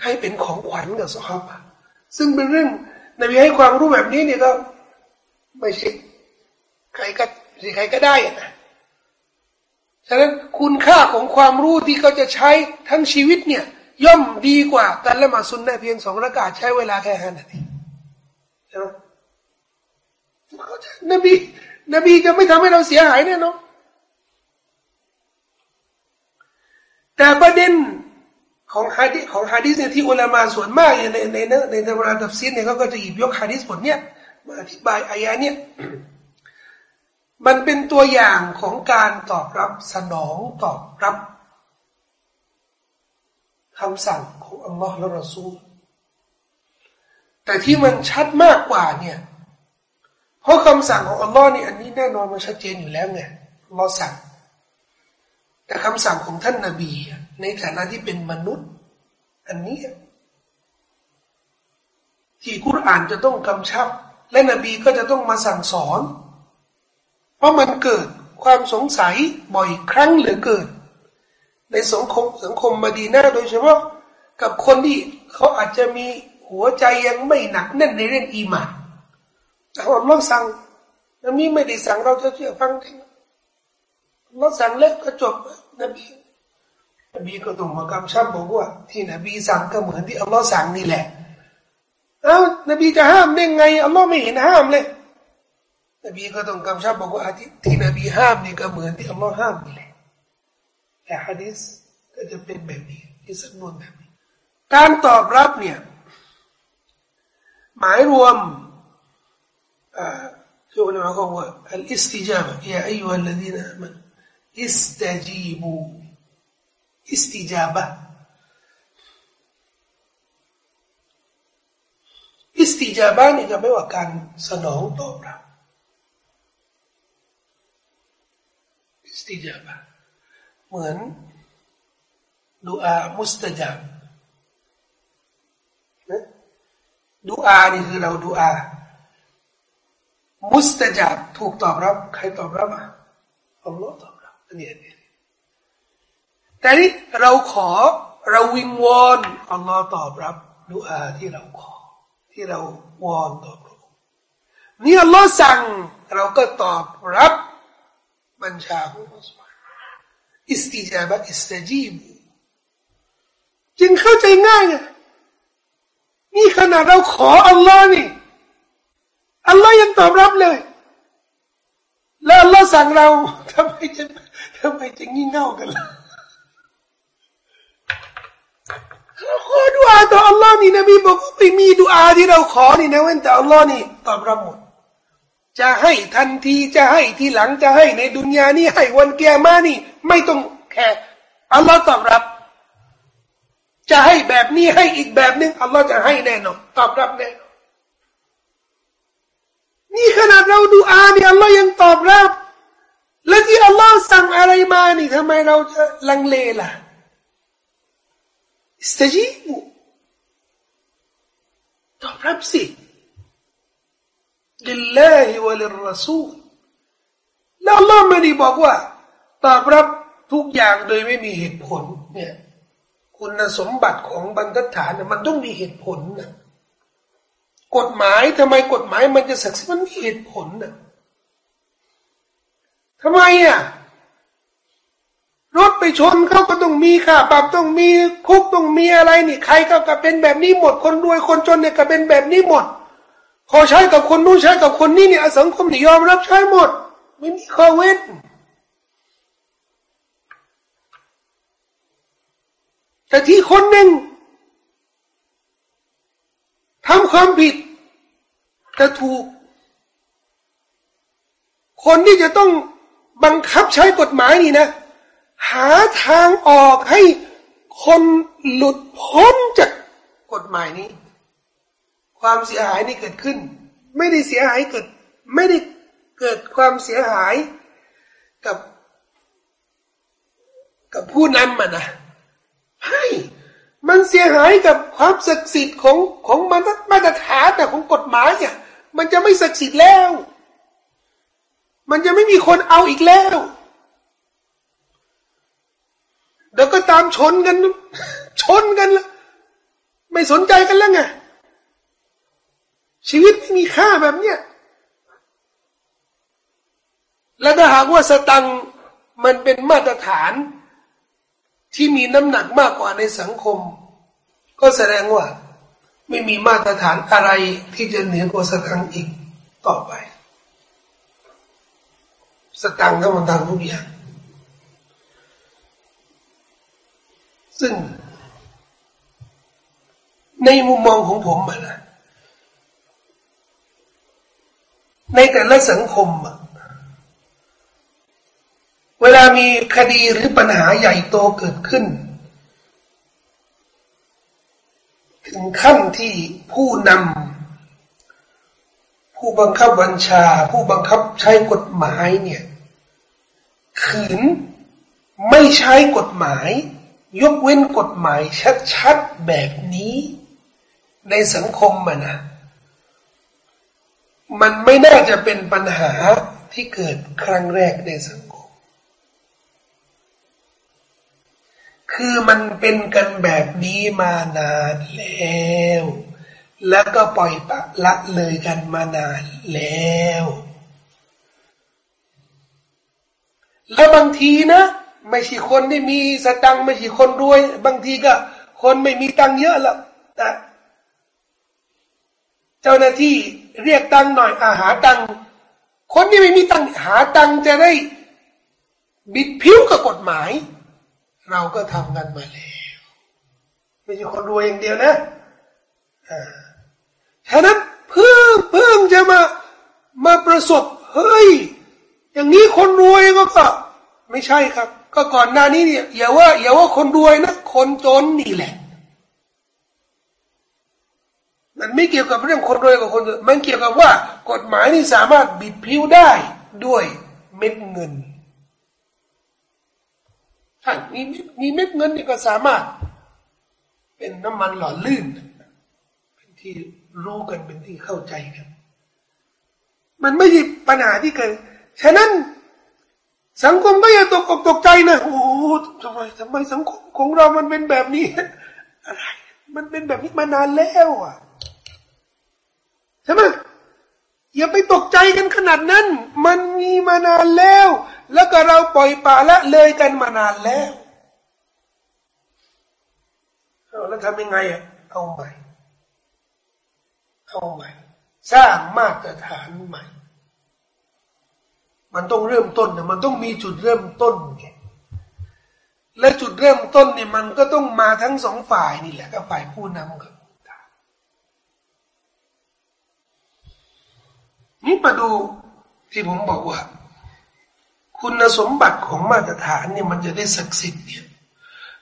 A: ให้เป็นของขวัญกับสฮาบะซึ่งเป็นเรื่องนบีให้ความรู้แบบนี้เนี่ยก็ไม่ใช่ใครก็ใครก็ได้นะฉะนั้นคุณค่าของความรู้ที่เขาจะใช้ทั้งชีวิตเนี่ย ย่อมดีกว่าการละหมาดสุนนะเพียงสองร็อกอะฮ์ใช้เวลาแค่ห้านาทีใช่ไหม นบี นบีจะไม่ทำให้เราเสียหายแน่นอนแต่ประเด็นของฮะดิของฮะดิษเนี่ยที่อุลามาส่วนมากในในในในตำราตัฟซีรเนี่ยเขาก็จะหยิบยกฮะดิษบทเนี้ยมาอธิบายอายะเนี่ยมันเป็นตัวอย่างของการตอบรับสนองตอบรับคำสั่งของอัลลอฮ์และรอซูลแต่ที่มันชัดมากกว่าเนี่ย เพราะคำสั่งของอัลลอฮ์นี่อันนี้แน่นอนมันชัดเจนอยู่แล้วไงอัลลอฮ์สั่ง แต่คำสั่งของท่านนาบี ในฐานะที่เป็นมนุษย์ อันนี้ที่กุรอานจะต้องกำชับ และนบีก็จะต้องมาสั่งสอน เพราะมันเกิดความสงสัยบ่อยครั้งเหลือเกินในสังคมสังคมมาดีนาโดยเฉพาะกับคนที่เขาอาจจะมีหัวใจยังไม่หนักแน่นในเรื่องอีมาน แต่ว่าเราสั่งนบีไม่ได้สั่งเราจะเชื่อฟังที่เราสั่งเล็กก็จบนบีนบีก็ต้องมากำชับบอกว่า ที่นบีสั่งก็เหมือนที่อัลลอฮ์สั่งนี่แหละเอ้านบีจะห้ามได้ไงอัลลอฮ์ไม่เห็นห้ามเลยนบีก็ต้องกำชับบอกว่าที่ที่นบีห้ามนี่ก็เหมือนที่อัลลอฮ์ห้ามนี่แหละแต่ฮะดิษก็จะเป็นแบบนี้ที่สำนวนแบบนี้การตอบรับเนี่ยหมายรวม ที่อุลามะเขาว่า الاستجابة يا أيها الذين آمنوا استجيبوا استجابة استجابة นี่ก็ไม่ว่าการสนองตอบรับสติจาบะเหมือนดูอามุสตจับนะดูอานี่คือเราดูอา มุสตจับถูกตอบรับ ใครตอบรับอะอัลลอฮ์ตอบรับนนี้อันนี้แต่นี้เราขอเราวิงวอนอัลลอฮ์ตอบรับดูอาที่เราขอ ที่เราวอนตอบรับนี่อัลลอฮ์สั่งเราก็ตอบรับบัญชาของอัลลอฮฺอิสติจาบะอิสตจีบจึงเข้าใจง่ายไงนี่ขนาดเราขออัลลอฮ์นี่ อัลลอฮ์ยังตอบรับเลย แล้วอัลลอฮ์สั่งเราทำไมจะทำไมจะงี่เง่ากันล่ะเราขอดุอาต่ออัลลอฮ์นี่นบีบอกว่าไม่มีดุอาที่เราขอนี่นะเว้นแต่อัลลอฮ์นี่ตอบรับหมดจะให้ทันทีจะให้ทีหลังจะให้ในดุนยานี้ให้วันเกียร์มานี่ ไม่ต้องแค่อัลลอฮ์ตอบรับ จะให้แบบนี้ให้อีกแบบนึงอัลลอฮ์จะให้แน่นอนตอบรับแน่ นี่ขนาดเราดูอานี่อัลลอฮ์ยังตอบรับ และที่อัลลอฮ์สั่งอะไรมานี่ทำไมเราจะลังเลล่ะสจีบุตอบรับสิลิลลาฮิวะลิรรสูลแล้วอัลลอฮ์ไม่ได้บอกว่า ตอบรับทุกอย่างโดยไม่มีเหตุผลเนี่ยคุณสมบัติของบรรทัดฐานมันต้องมีเหตุผลนะ กฎหมายทำไมกฎหมายมันจะศักดิ์สิทธิ์มันมีเหตุผลนะทำไมอะรถไปชนเขาก็ต้องมีค่าปรับต้องมีคุกต้องมีอะไรนี่ใครก็ก็เป็นแบบนี้หมดคนรวยคนจนเนี่ยก็เป็นแบบนี้หมด พอใช้กับคนนู้นใช้กับคนนี้เนี่ยสังคมนี่ยอมรับใช้หมด ไม่มีข้อเว้นแต่ที่คนหนึ่งทำความผิด แต่ถูก คนที่จะต้องบังคับใช้กฎหมายนี่นะ หาทางออกให้คนหลุดพ้นจากกฎหมายนี้ ความเสียหายนี่เกิดขึ้น ไม่ได้เสียหายเกิด ไม่ได้เกิดความเสียหายกับ กับผู้นำมันนะให้มันเสียหายกับความศักดิ์สิทธิ์ของของมันมาตรฐานแต่ของกฎหมายเนี่ย มันจะไม่ศักดิ์สิทธิ์แล้ว มันจะไม่มีคนเอาอีกแล้วเดี๋ยวก็ตามชนกัน ชนกันละไม่สนใจกันแล้วไงชีวิตไม่มีค่าแบบเนี้ยและถ้าหากว่าสตังมันเป็นมาตรฐานที่มีน้ำหนักมากกว่าในสังคม ก็แสดงว่า ไม่มีมาตรฐานอะไรที่จะเหนือกว่าสตังอีกต่อไป สตังก็มันทำทุกอย่าง ซึ่ง ในมุมมองของผมนะในแต่ละสังคม เวลามีคดีหรือปัญหาใหญ่โตเกิดขึ้น ถึงขั้นที่ผู้นำผู้บังคับบัญชา ผู้บังคับใช้กฎหมายเนี่ยขืนไม่ใช้กฎหมาย ยกเว้นกฎหมายชัดๆแบบนี้ ในสังคมมันนะมันไม่น่าจะเป็นปัญหาที่เกิดครั้งแรกในสังคม คือมันเป็นกันแบบนี้มานานแล้ว แล้วก็ปล่อยปะละเลยกันมานานแล้ว แล้วบางทีนะ ไม่ใช่คนที่มีสตังไม่ใช่คนรวย บางทีก็ คนไม่มีตังเยอะแล้วแต่เจ้าหน้าที่เรียกตังหน่อยอาหาตังคนที่ไม่มีตังหาตังจะได้ บิดผิวกับกฎหมาย เราก็ทำกันมาแล้วไม่ใช่คนรวยอย่างเดียวนะฉะนั้นเพิ่งเพิ่งจะมามาประสบเฮ้ย อย่างนี้คนรวยก็ก็ ไม่ใช่ครับ ก็ก่อนหน้านี้เนี่ยอย่าว่าอย่าว่าคนรวยนะคนจนนี่แหละ มันไม่เกี่ยวกับเรื่องคนรวยกับคนจนมันเกี่ยวกับว่า กฎหมายนี่สามารถบิดพิ้วได้ด้วยเม็ดเงิน ถ้ามีมีเม็ดเงินนี่ก็สามารถ เป็นน้ำมันหล่อลื่น เป็นที่รู้กันเป็นที่เข้าใจกัน มันไม่ใช่ปัญหาที่เกิดฉะนั้นสังคมก็อย่าตกอกตกใจนะโอ้ทำไมทำไมสังคมของเรามันเป็นแบบนี้อะไรมันเป็นแบบนี้มานานแล้วอะใช่ไหมอย่าไปตกใจกันขนาดนั้น มันมีมานานแล้ว แล้วก็เราปล่อยป่าละเลยกันมานานแล้วแล้วทำยังไงอะเอาใหม่เอาใหม่ สร้างมาตรฐานใหม่ มันต้องเริ่มต้นเนี่ยมันต้องมีจุดเริ่มต้นไงและจุดเริ่มต้นเนี่ยมันก็ต้องมาทั้งสองฝ่ายนี่แหละก็ฝ่ายผู้นำกับผู้ตามนี่มาดูที่ผมบอกว่า คุณสมบัติของมาตรฐานเนี่ยมันจะได้ศักดิ์สิทธิ์เนี่ย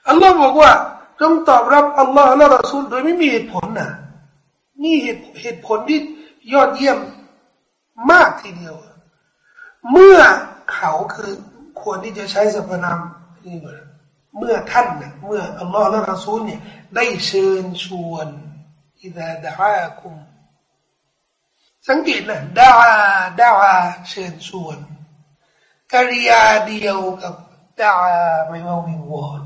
A: อัลลอฮ์บอกว่าจงตอบรับอัลลอฮ์และรอซูลโดยไม่มีเหตุผลนะนี่เหตุเหตุผลที่ยอดเยี่ยมมากทีเดียว เมื่อเขาคือควรที่จะใช้สรรพนามนี่เมื่อท่านเนี่ยเมื่ออัลลอฮ์และรอซูลเนี่ยได้เชิญชวนอิดะดาคุมสังเกตนะดาดาเชิญชวน กริยาเดียวกับดาไม่ว่าวิงวอน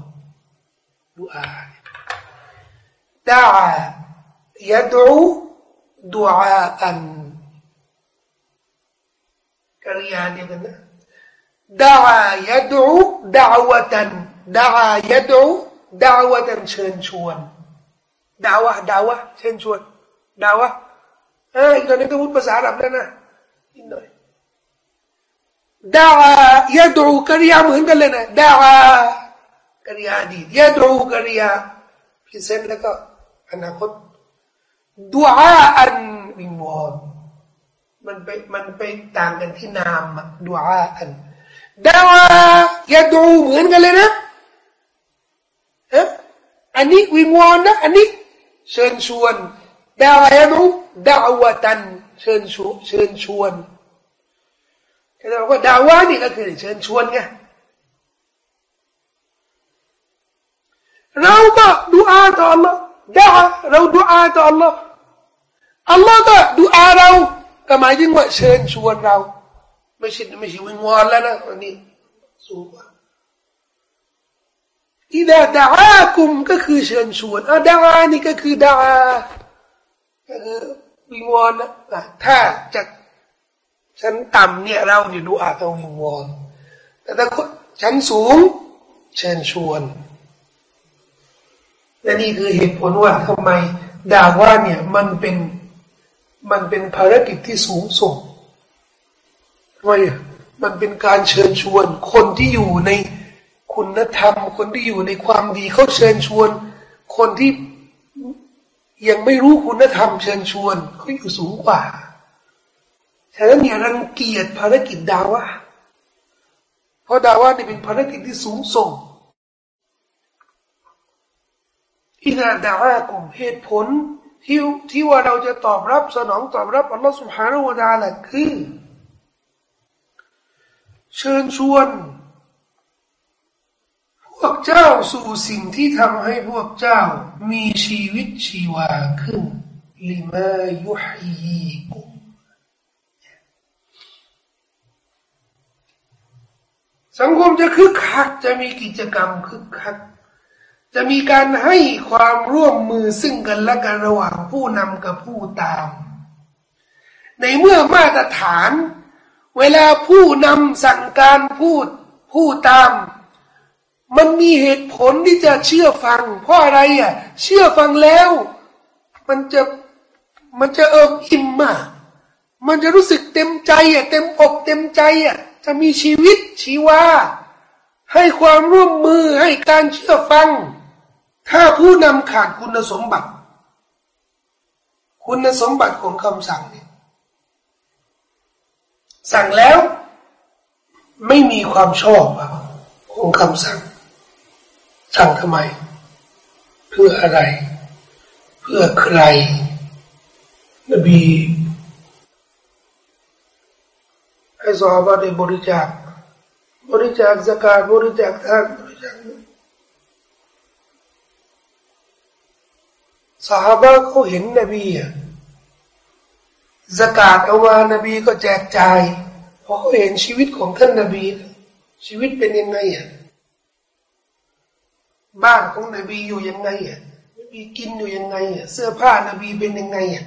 A: ดูอาดายดูดูอาอันกริยาเดียวกันนะดายดอูดาวตันดายดอูดาวตันเชิญชวนดาวะดาวะเชิญชวนดาวะเออตอนนี้ก็พูดภาษาอับแล้วนะนิดหน่อย ดาวยาดูกริยาเหมือนกันเลยนะดาวกริยาดียาดูกริยาพิเศษแล้วก็อนาคตดูอาอันวิงวอนมันไปมันไปต่างกันที่นามดูอาอันดาวยาดูเหมือนกันเลยนะเอ๊ะอันนี้วิงวอนนะอันนี้เชิญชวนดาวยาดูดาวตันเชิญชวนเชิญชวน เขาบอกว่าดาว่านี่ก็คือเชิญชวนไงเราก็ดูอาต่อ Allah ด่าเราดูอาต่อ Allah Allah ก็ดูอาเราก็หมายถึงว่าเชิญชวนเรา ไม่ใช่ไม่ใช่วิงวอนแล้วนะอันนี้สูงกว่าอิดาดาอากุมก็คือเชิญชวนอาดานี่ก็คือดาก็คือวิงวอนนะถ้าจะ ชั้นต่ำเนี่ยเราเนี่ยดูอาต้องวิงวอนแต่ถ้าชั้นสูง เชิญชวนและนี่คือเหตุผลว่าทำไมด่าว่าเนี่ยมันเป็นมันเป็นภารกิจที่สูงส่งทำไมมันเป็นการเชิญชวน คนที่อยู่ในคุณธรรม คนที่อยู่ในความดีเขาเชิญชวน คนที่ยังไม่รู้คุณธรรมเชิญชวนเขาอยู่สูงกว่า ฉะนั้นอย่ารังเกียจภารกิจดาวะเพราะดาวะนี่เป็นภารกิจที่สูงส่งอินาดาวะกลุ่มเหตุผลที่ที่ว่าเราจะตอบรับสนองตอบรับอัลลอฮฺสุบฮานาอูดาละคือ เชิญชวน พวกเจ้าสู่สิ่งที่ทำให้พวกเจ้ามีชีวิตชีวาขึ้นลิมายุฮีกุ สังคมจะคึกคักจะมีกิจกรรมคึกคัก จะมีการให้ความร่วมมือซึ่งกันและกันระหว่างผู้นำกับผู้ตาม ในเมื่อมาตรฐาน เวลาผู้นำสั่งการพูดผู้ตาม มันมีเหตุผลที่จะเชื่อฟัง เพราะอะไรอะ เชื่อฟังแล้ว มันจะมันจะเอิมอิ่มมาก มันจะรู้สึกเต็มใจอะ เต็มอกเต็มใจอะ จะมีชีวิตชีวา ให้ความร่วมมือให้การเชื่อฟัง ถ้าผู้นำขาดคุณสมบัติ คุณสมบัติของคำสั่งเนี่ยสั่งแล้ว ไม่มีความชอบของคำสั่ง สั่งทำไม เพื่ออะไร เพื่อใคร นบี ให้สอบาได้บริจาค บริจาคสกาดบริจาคทานบริจาคสหาบะเขาเห็นนบีอะสกาดเอามานบีก็แจกจ่ายพอเขาเห็นชีวิตของท่านนบี ชีวิตเป็นยังไงอะบ้านของนบีอยู่ยังไงอะนบีกินอยู่ยังไงอะเสื้อผ้านบีเป็นยังไงอะ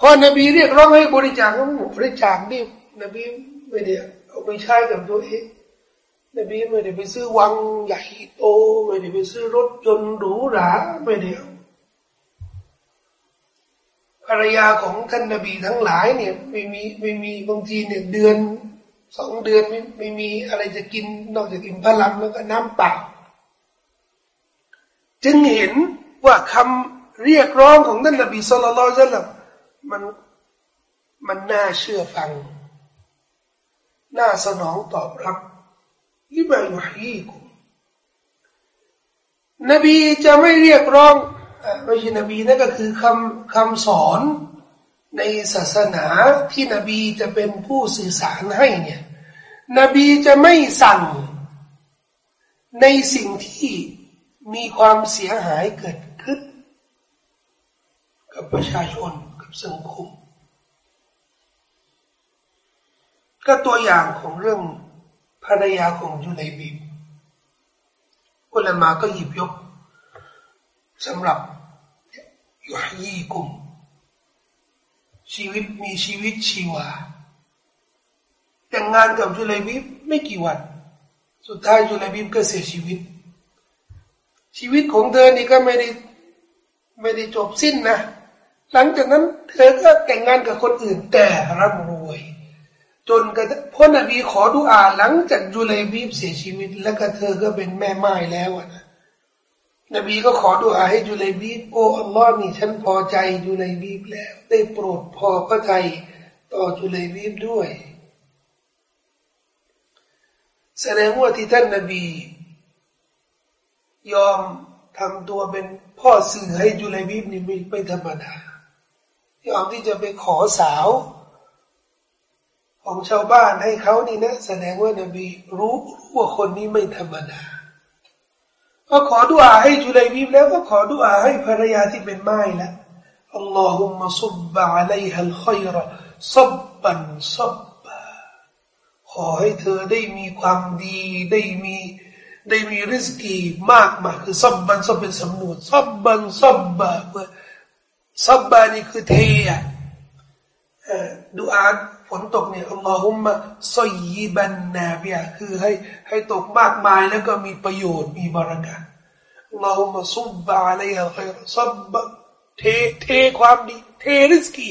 A: พอนบีเรียกร้องให้บริจาคก็บริจาคนี่นบีไม่ได้เอาไปใช้กับตัวเองนบีไม่ได้ไปซื้อวังใหญ่โตไม่ได้ไปซื้อรถยนต์หรูหราไม่ได้ภรรยาของท่านนบีทั้งหลายเนี่ยไม่มีไม่มีบางทีเนี่ยเดือนสองเดือนไม่ไม่มีอะไรจะกินนอกจากกินพลัมแล้วก็น้ำเปล่าจึงเห็นว่าคำเรียกร้องของท่านนบีสุลต่าน มันมันน่าเชื่อฟัง น่าสนองตอบรับลิมายุฮีกุนบีจะไม่เรียกร้องไม่ใช่นบีนั่นก็คือคำคำสอนในศาสนาที่นบีจะเป็นผู้สื่อสารให้เนี่ย นบีจะไม่สั่งในสิ่งที่มีความเสียหายเกิดขึ้น กับประชาชน สังคม ก็ตัวอย่างของเรื่องภรรยาของยูไนบีอุลามาก็หยิบยกสำหรับยุฮยีกุม ชีวิตมีชีวิตชีวา แต่งงานกับยูไลบีไม่กี่วัน สุดท้ายยูไลบีก็เสียชีวิต ชีวิตของเธอนี่ก็ไม่ได้ไม่ได้จบสิ้นนะ หลังจากนั้น เธอก็แต่งงานกับคนอื่นแต่ร่ำรวย จนกระทั่งพ่อนบีขอดุอาหลังจากจุเลบีบเสียชีวิต แล้วก็เธอก็เป็นแม่ไม้แล้วนะนบีก็ขอดุอาให้จุเลบีบโอ้อัลลอฮ์นี่ฉันพอใจจุเลบีบแล้ว ได้โปรดพอพระทัยต่อจุเลบีบด้วย แสดงว่าที่ท่านนบี ยอมทำตัวเป็นพ่อสื่อให้จุเลบีบนี่ไม่ธรรมดา ยอมที่จะไปขอสาว ของชาวบ้านให้เขานี่นะ แสดงว่านบีรู้รู้ว่าคนนี้ไม่ธรรมดาก็ขอดุอาให้จุลัยบีบแล้วก็ขอดุอาให้ภรรยาที่เป็นไม้ละอัลลอฮุมะซุบบะอะลัยฮัลขัยรซับบันซับบาขอให้เธอได้มีความดีได้มีได้มีริสกีมากมายคือซับบันซับเป็นสำนวนซับบันซับบา ซับบานี่คือเทอะดูอาฝนตกเนี่ยอัลลอฮุมะซอยยิบันนาบียคือให้ให้ตกมากมายแล้วก็มีประโยชน์มีบารักะอัลลอฮุมะซุบบะอะไรอะไรซับบะเทเทความดี เทริสกี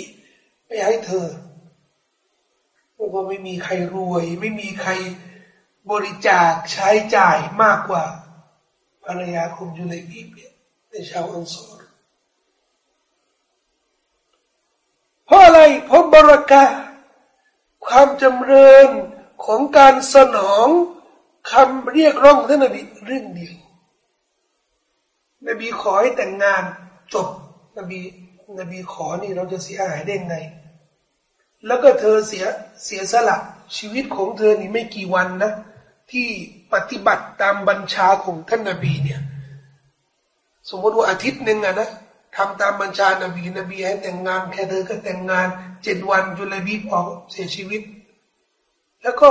A: ไปให้เธอว่าไม่มีใครรวย ไม่มีใครบริจาคใช้จ่ายมากกว่าภรรยาคุณยูเลบีเนี่ยในชาวอันซอร เพราะอะไร เพราะบรักาความจำเริญของการสนองคำเรียกร้องท่านนบีเรื่องเดียวนบีขอให้แต่งงานจบนบีนบีขอนี่เราจะเสียหายได้ไง แล้วก็เธอเสียเสียสละชีวิตของเธอนี่ไม่กี่วันนะ ที่ปฏิบัติตามบัญชาของท่านนบีเนี่ย สมมติว่าอาทิตย์หนึ่งอะนะ ทำตามบัญชานบีนบีให้แต่งงานแค่เธอก็แต่งงานเจ็ดวันจุลบีบออกเสียชีวิต แล้วก็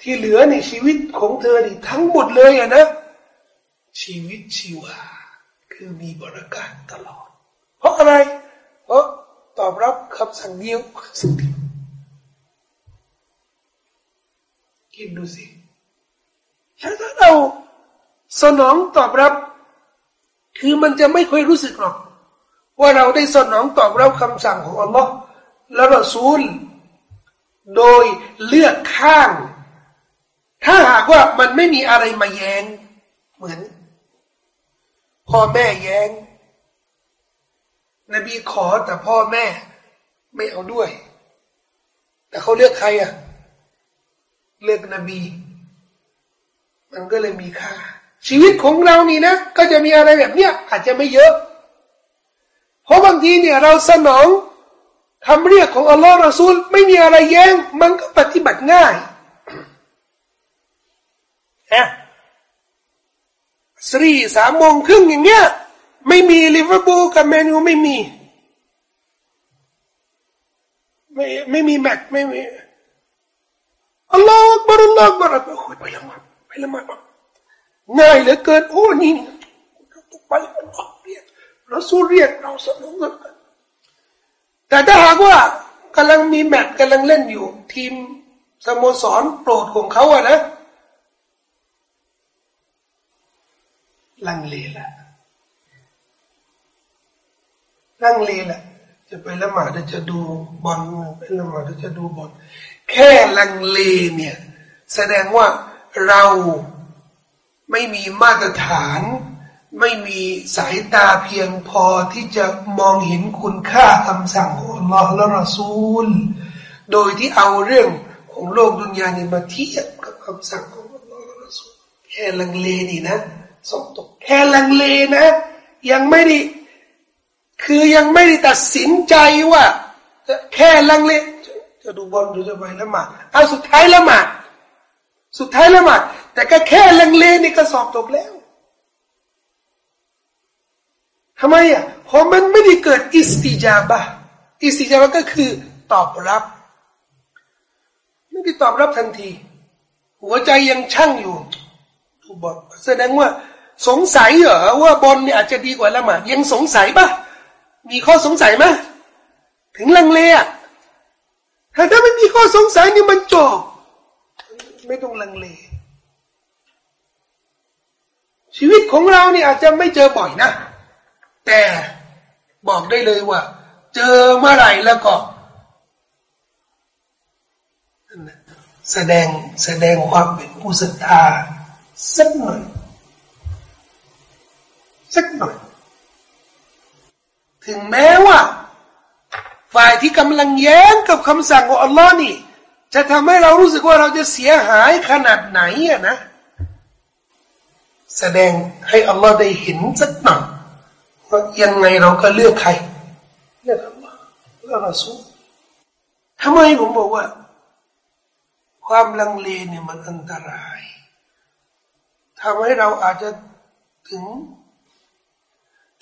A: ที่เหลือในชีวิตของเธอนี่ทั้งหมดเลยอะนะ ชีวิตชีวา คือมีบริการตลอด เพราะอะไร เพราะตอบรับคำสั่งเดียวสิ่งเดียวคิดดูสิถ้าเราสนองตอบรับ คือมันจะไม่ค่อยรู้สึกหรอก ว่าเราได้สนองตอบรับคำสั่งของอัลลอฮ์และรอซูล โดยเลือกข้าง ถ้าหากว่ามันไม่มีอะไรมาแยง้ง เหมือนพ่อแม่แยง้ง นบีขอแต่พ่อแม่ไม่เอาด้วย แต่เขาเลือกใครอะเลือกนบี มันก็เลยมีค่า ชีวิตของเรานี่นะ ก็จะมีอะไรแบบเนี้ยอาจจะไม่เยอะ ราะบางทีเนี่ยเราสนองคำเรียกของอัลลอฮ์รอซูลไม่มีอะไรแย้ง มันก็ปฏิบัติง่ายฮะสรีสามโมงครึ่งอย่างเงี้ย ไม่มีลิเวอร์พูลกับแมนยูไม่มี ไม่ไม่มีแมตช์ไม่มีอัลลอฮฺบารุลลอฮฺบารุลลอฮฺไปละมาไปละมาง่ายเหลือเกินโอ้นี่ไปละมา เราสู้เรียกเราสนุกแต่ถ้าหากว่ากำลังมีแมตช์กำลังเล่นอยู่ ทีมสโมสรโปรดของเขาอะนะลังเลละลังเลละจะไปละหมาดจะดูบอลไปละหมาดจะดูบอลแค่ลังเลเนี่ย แสดงว่าเราไม่มีมาตรฐาน ไม่มีสายตาเพียงพอที่จะมองเห็นคุณค่าคำสั่งของอัลลอฮ์และรอซูล โดยที่เอาเรื่องของโลกดุนยานี้มาเทียบกับคำสั่งของอัลลอฮ์และรอซูลแค่ลังเลนี่นะสองตกแค่ลังเลนะ ยังไม่ได้คือยังไม่ได้ตัดสินใจว่าแค่ลังเลจะดูบอลหรือจะไปละหมาดเอาสุดท้ายละหมาดสุดท้ายละหมาดแต่ก็แค่ลังเลนี่ก็สอบตกแล้ว ทำไมอะเพราะมันไม่ได้เกิดอิสติจาบะอิสติจาบะก็คือตอบรับไม่ได้ตอบรับทันที หัวใจยังช่างอยู่ถูกบอกแสดงว่า สงสัยเหรอว่าบอลเนี่ยอาจจะดีกว่าละหมาดยังสงสัยปะมีข้อสงสัยไหมถึงลังเลอะถ้าถ้าไม่มีข้อสงสัยนี่มันจบไม่ต้องลังเล ชีวิตของเราเนี่ยอาจจะไม่เจอบ่อยนะ แต่บอกได้เลยว่า เจอเมื่อไหร่แล้วก็แสดงแสดงความเป็นผู้ศรัทธาสักหน่อยสักหน่อย ถึงแม้ว่า ฝ่ายที่กำลังแย้งกับคำสั่งของอัลลอฮ์นี่ จะทำให้เรารู้สึกว่าเราจะเสียหายขนาดไหนอะนะ แสดงให้อัลลอฮ์ได้เห็นสักหน่อย ว่ายังไงเราก็เลือกใครเลือกอัลลอฮ์เลือกอัสูทำไมผมบอกว่า ความลังเลเนี่ยมันอันตรายทำให้เราอาจจะถึง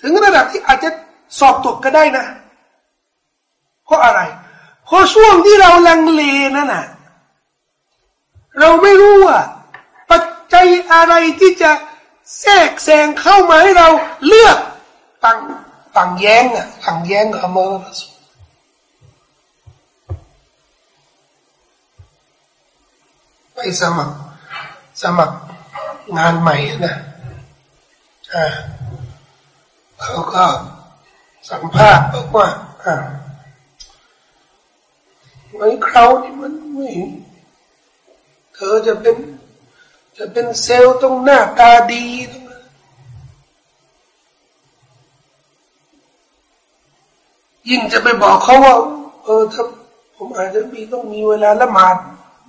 A: ถึงระดับที่อาจจะสอบตกก็ได้นะ เพราะอะไร เพพอช่วงที่เราลังเลนั่นน่ะเราไม่รู้ว่า ปัจจัยอะไรที่จะแทรกแซงเข้ามาให้เราเลือก ฝั่งฝั่งแย้งอะฝั่งแย้งกับอัลลอฮ์ไปสมัครสมัครงานใหม่นะอ่าเขาก็สัมภาษณ์บอกว่าอ่าไอ้คราวนี่มันไม่เธอจะเป็น จะเป็นเซลล์ต้องหน้าตาดีต้อง ยิ่งจะไปบอกเขาว่า เออถ้าผมอาจจะมีต้องมีเวลาละหมาด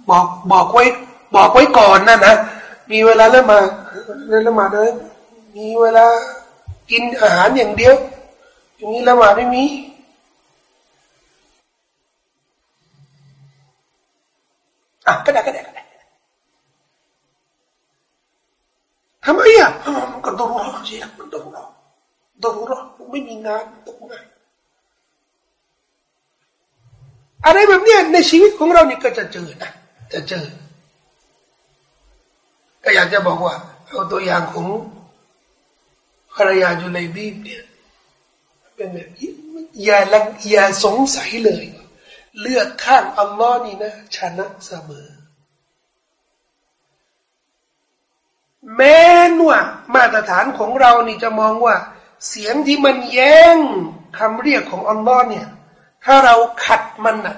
A: บอกบอกไว้ บอกไว้ก่อนนะนะมีเวลาละหมาดละหมาดเลยมีเวลากินอาหารอย่างเดียวอย่างนี้ละหมาดไม่มีอะก็ได้ก็ได้ก็ได้ทำไมอะมันก็ต้องรอเชียมันต้องรอต้องรอไม่มีงานตกงาน อะไรแบบนี้ในชีวิตของเรานี่ก็จะเจอนะจะเจอ ก็อยากจะบอกว่า เอาตัวอย่างของภรรยาจุลัยบีบเนี่ยเป็นแบบอย่าลังอย่าสงสัยเลย เลือกข้างอัลลอฮ์นี่นะชนะเสมอ แม้นว่ามาตรฐานของเรานี่จะมองว่า เสียงที่มันแย้งคำเรียกของอัลลอฮ์เนี่ย ถ้าเราขัดมันนะ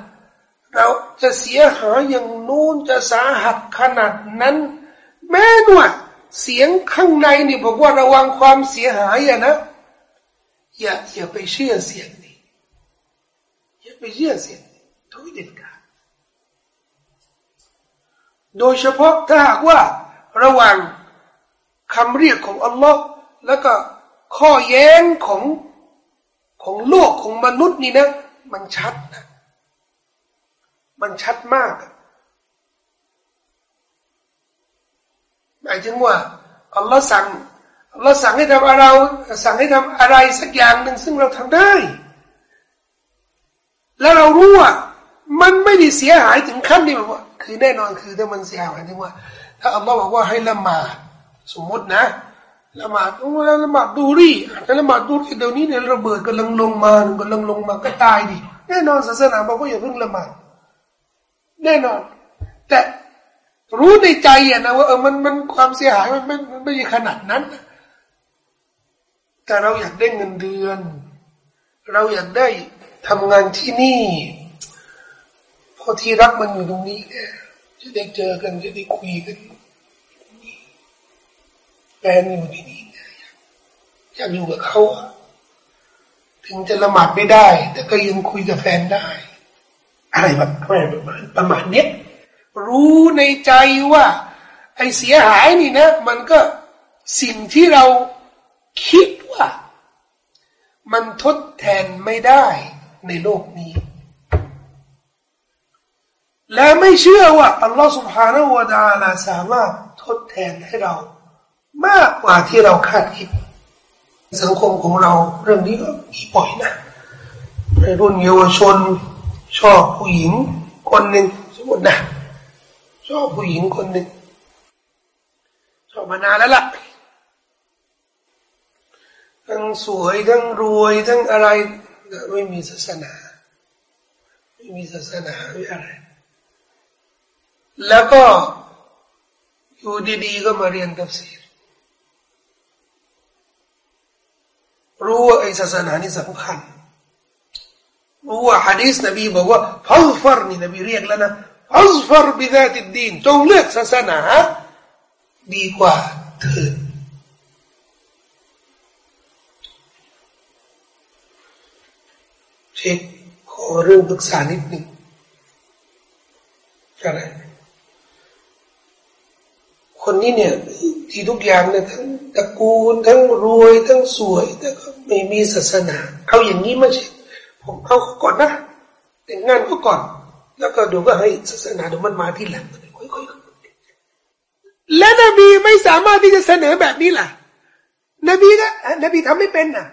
A: เราจะเสียหายอย่างนู้นจะสาหัสขนาดนั้น แม้ว่าเสียงข้างในนี่บอกว่าระวังความเสียหายอะนะ อย่าอย่าไปเชื่อเสียงนี้อย่าไปเชื่อเสียงนี้ทุกเด็ดขาดโดยเฉพาะถ้าหากว่าระหว่างคำเรียกของอัลลอฮ์แล้วก็ข้อแย้งของของโลกของมนุษย์นี่นะ มันชัดนะมันชัดมากหมายถึงว่าอัลลอฮ์สั่งอัลลอฮ์สั่งให้ทำอะไรสั่งให้ทำอะไรสักอย่างหนึ่งซึ่งเราทำได้ แล้วเรารู้ว่ามันไม่ได้เสียหายถึงขั้นที่แบบว่า คือแน่นอนคือถ้ามันเสียหายถึงว่า ถ้าอัลลอฮ์บอกว่าให้ละหมาดสมมตินะ ละหมาดละหมาดดูรีถ้าละหมาดดูรีเดี๋ยวนี้เนี่ยระเบิดกำลังลงมากำลังลงมาก็ตายดิแน่นอนศาสนาบอกว่าอย่าเพิ่งละหมาดแน่นอน แต่รู้ในใจอะนะว่าเออมันมันความเสียหายมันไม่ไม่ใช่ขนาดนั้น แต่เราอยากได้เงินเดือน เราอยากได้ทำงานที่นี่พอที่รักมันอยู่ตรงนี้จะได้เจอกันจะได้คุยกัน แฟนอยู่ที่นี่อยากอยู่กับเขาถึงจะละหมาดไม่ได้ แต่ก็ยังคุยกับแฟนได้ อะไรแบบประมาณเนี้ยรู้ในใจว่า ไอ้เสียหายนี่นะ มันก็สิ่งที่เราคิดว่า มันทดแทนไม่ได้ในโลกนี้ และไม่เชื่อว่าอัลลอฮฺสุบฮานาอูดาลาสามารถทดแทนให้เรา มากกว่าที่เราคาดคิด สังคมของเราเรื่องนี้ก็มีบ่อยนะในรุ่นเยาวชน ชอบผู้หญิง คนหนึ่งสมมตินะชอบผู้หญิงคนหนึ่งชอบมานานแล้วล่ะทั้งสวยทั้งรวยทั้งอะไรไม่มีศาสนา ไม่มีศาสนาไม่อะไร แล้วก็อยู่ดีๆก็มาเรียนตัฟซี รู้ว่าไอ้ศาสนานี่สำคัญรู้ว่าฮะดีษนบีบอกว่าฟัลฟาร์นี่นบีเรียกแล้วนะฟัลฟาร์บิดาติดดีนจงเลือกศาสนาดีกว่าเถิดเช็คขอเรื่องปรึกษานิดหนึ่งอะไร คนนี้เนี่ยที่ทุกอย่างเนี่ยทั้งตระกูลทั้งรวยทั้งสวยแต่ก็ไม่มีศาสนา เอาอย่างนี้มาเช็คผมเอาก่อนนะแต่งงานก็ก่อน แล้วก็ดูว่าให้ศาสนาดูมันมาที่หลังค่อยๆและนบีไม่สามารถที่จะเสนอแบบนี้ล่ะ นบีก็นบีทำไม่เป็นน่ะ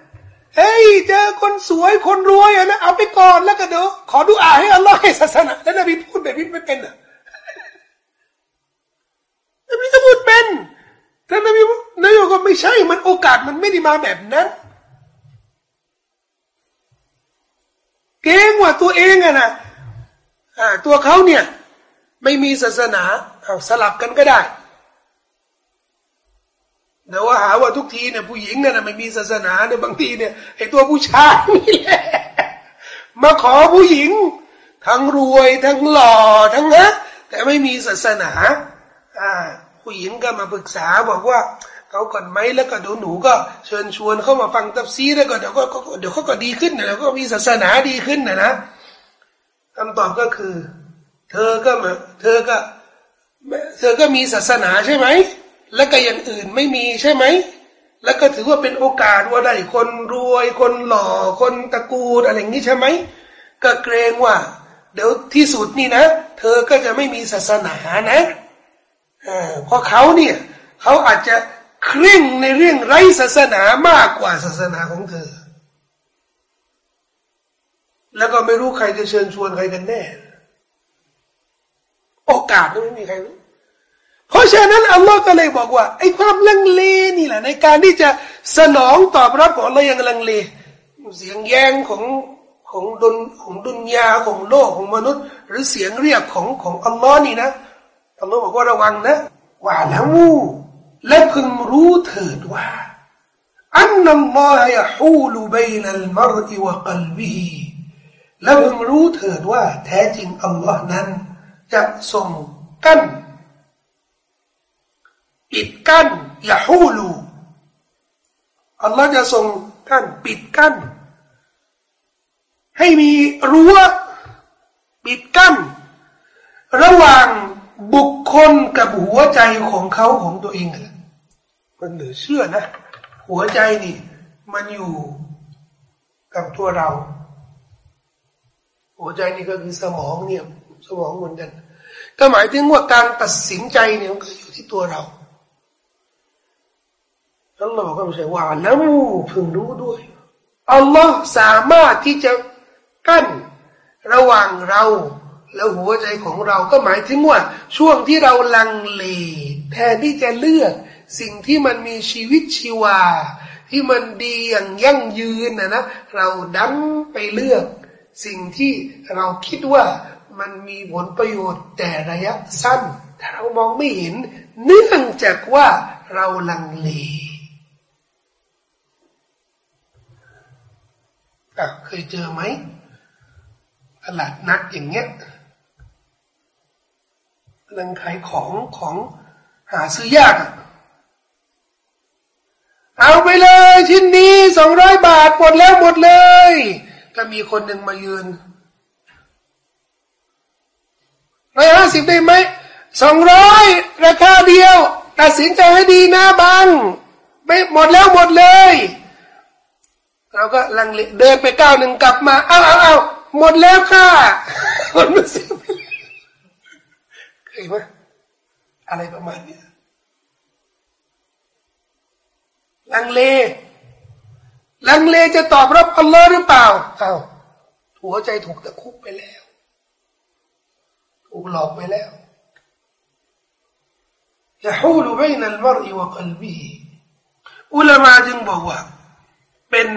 B: เฮ้ยเจอคนสวยคนรวยอะนะเอาไปก่อนแล้วก็เดี๋ยวขอดูอาให้อัลลอฮ์ให้ศาสนาแล้วนบีพูดแบบนี้ไม่เป็นอะนบีก็พูดเป็น แต่นบีนายก็ไม่ใช่ มันโอกาสมันไม่ได้มาแบบนั้น เก่งว่าตัวเองอะนะตัวเขาเนี่ย ไม่มีศาสนาเอาสลับกันก็ได้แต่ว่าหาว่าทุกทีเนี่ยผู้หญิงเนี่ยไม่มีศาสนาเนี่ยบางทีเนี่ยไอตัวผู้ชายนี่แหละมาขอผู้หญิง ทั้งรวยทั้งหล่อทั้งนะแต่ไม่มีศาสนา อ่า ผู้หญิงก็มาปรึกษาบอกว่าเขาก่อนไหมแล้วก็เดี๋ยวหนูก็เชิญชวนเข้ามาฟังตับซีแล้วก็เดี๋ยวก็เดี๋ยวเขาก็ดีขึ้นนะแล้วก็มีศาสนาดีขึ้นนะนะคำตอบก็คือ เธอก็มาเธอก็ เธอก็มีศาสนาใช่ไหมแล้วก็อย่างอื่นไม่มีใช่ไหมแล้วก็ถือว่าเป็นโอกาสว่าได้คนรวยคนหล่อคนตระกูลอะไรอย่างนี้ใช่ไหมก็เกรงว่า เดี๋ยวที่สุดนี่นะ เธอก็จะไม่มีศาสนานะ เพราะเขาเนี่ยเขาอาจจะเคร่งในเรื่องไร้ศาสนามากกว่าศาสนาของเธอ แล้วก็ไม่รู้ใครจะเชิญชวนใครกันแน่ โอกาสไม่มีใครรู้ เพราะฉะนั้นอัลลอฮ์ก็เลยบอกว่าไอ้ความลังเลนี่แหละ ในการที่จะสนองตอบรับของอัลลอฮ์ยังลังเล เสียงแย้งของของดุนของดุนยาของโลกของมนุษย์ หรือเสียงเรียกของของอัลลอฮ์นี่นะ อัลลอฮ์บอกว่าระวังนะว่าแล้วและพึงรู้เถิดว่าอันนัลลอฮฺยะฮูลูบัยนัลมรอิวะกัลบีและพึงรู้เถิดว่า แท้จริงอัลลอฮ์นั้น จะทรงกั้นปิดกั้นย่าฮูลูอัลลอฮ์จะทรงกั้นปิดกั้น ให้มีรั้วปิดกั้น ระหว่าง บุคคลกับหัวใจของเขาของตัวเองมันเหลือเชื่อนะ หัวใจนี่ มันอยู่กับตัวเรา หัวใจนี่ก็คือสมองเนี่ย สมองเหมือนกันก็หมายถึงว่าการตัดสินใจเนี่ยมันก็อยู่ที่ตัวเราอัลลอฮ์ก็ไม่ใช่ว่าแล้วพึงรู้ด้วยอัลลอฮ์สามารถที่จะกั้นระหว่างเรา แล้วหัวใจของเราก็หมายถึงว่า ช่วงที่เราลังเล แทนที่จะเลือก สิ่งที่มันมีชีวิตชีวา ที่มันดีอย่างยั่งยืนนะนะเราดันไปเลือก สิ่งที่เราคิดว่ามันมีผลประโยชน์แต่ระยะสั้นถ้าเรามองไม่เห็น เนื่องจากว่าเราลังเลเคยเจอไหมตลาดนัดอย่างเงี้ย นังขายของของหาซื้อยากเอาไปเลยชิ้นนี้สองร้อยบาทหมดแล้วหมดเลย ก็มีคนหนึ่งมายืนร้อยห้าสิบได้ไหมสองร้อยราคาเดียว ตัดสินใจให้ดีนะบังไม่หมดแล้วหมดเลย เราก็ลังเลเดินไปก้าวหนึ่งกลับมา เอาเอาเอาหมดแล้วค่ะคนมาซื้อ ห็นไหมอะไรประมาณนี้ลังเล ลังเลจะตอบรับอัลลอฮ์หรือเปล่าอ้าวหัวใจถูกตะคุบไปแล้ว ถูกหลอกไปแล้วจะฮูลูบนัลมรอีวะกลบีอุลามาจึงบอกว่า เป็น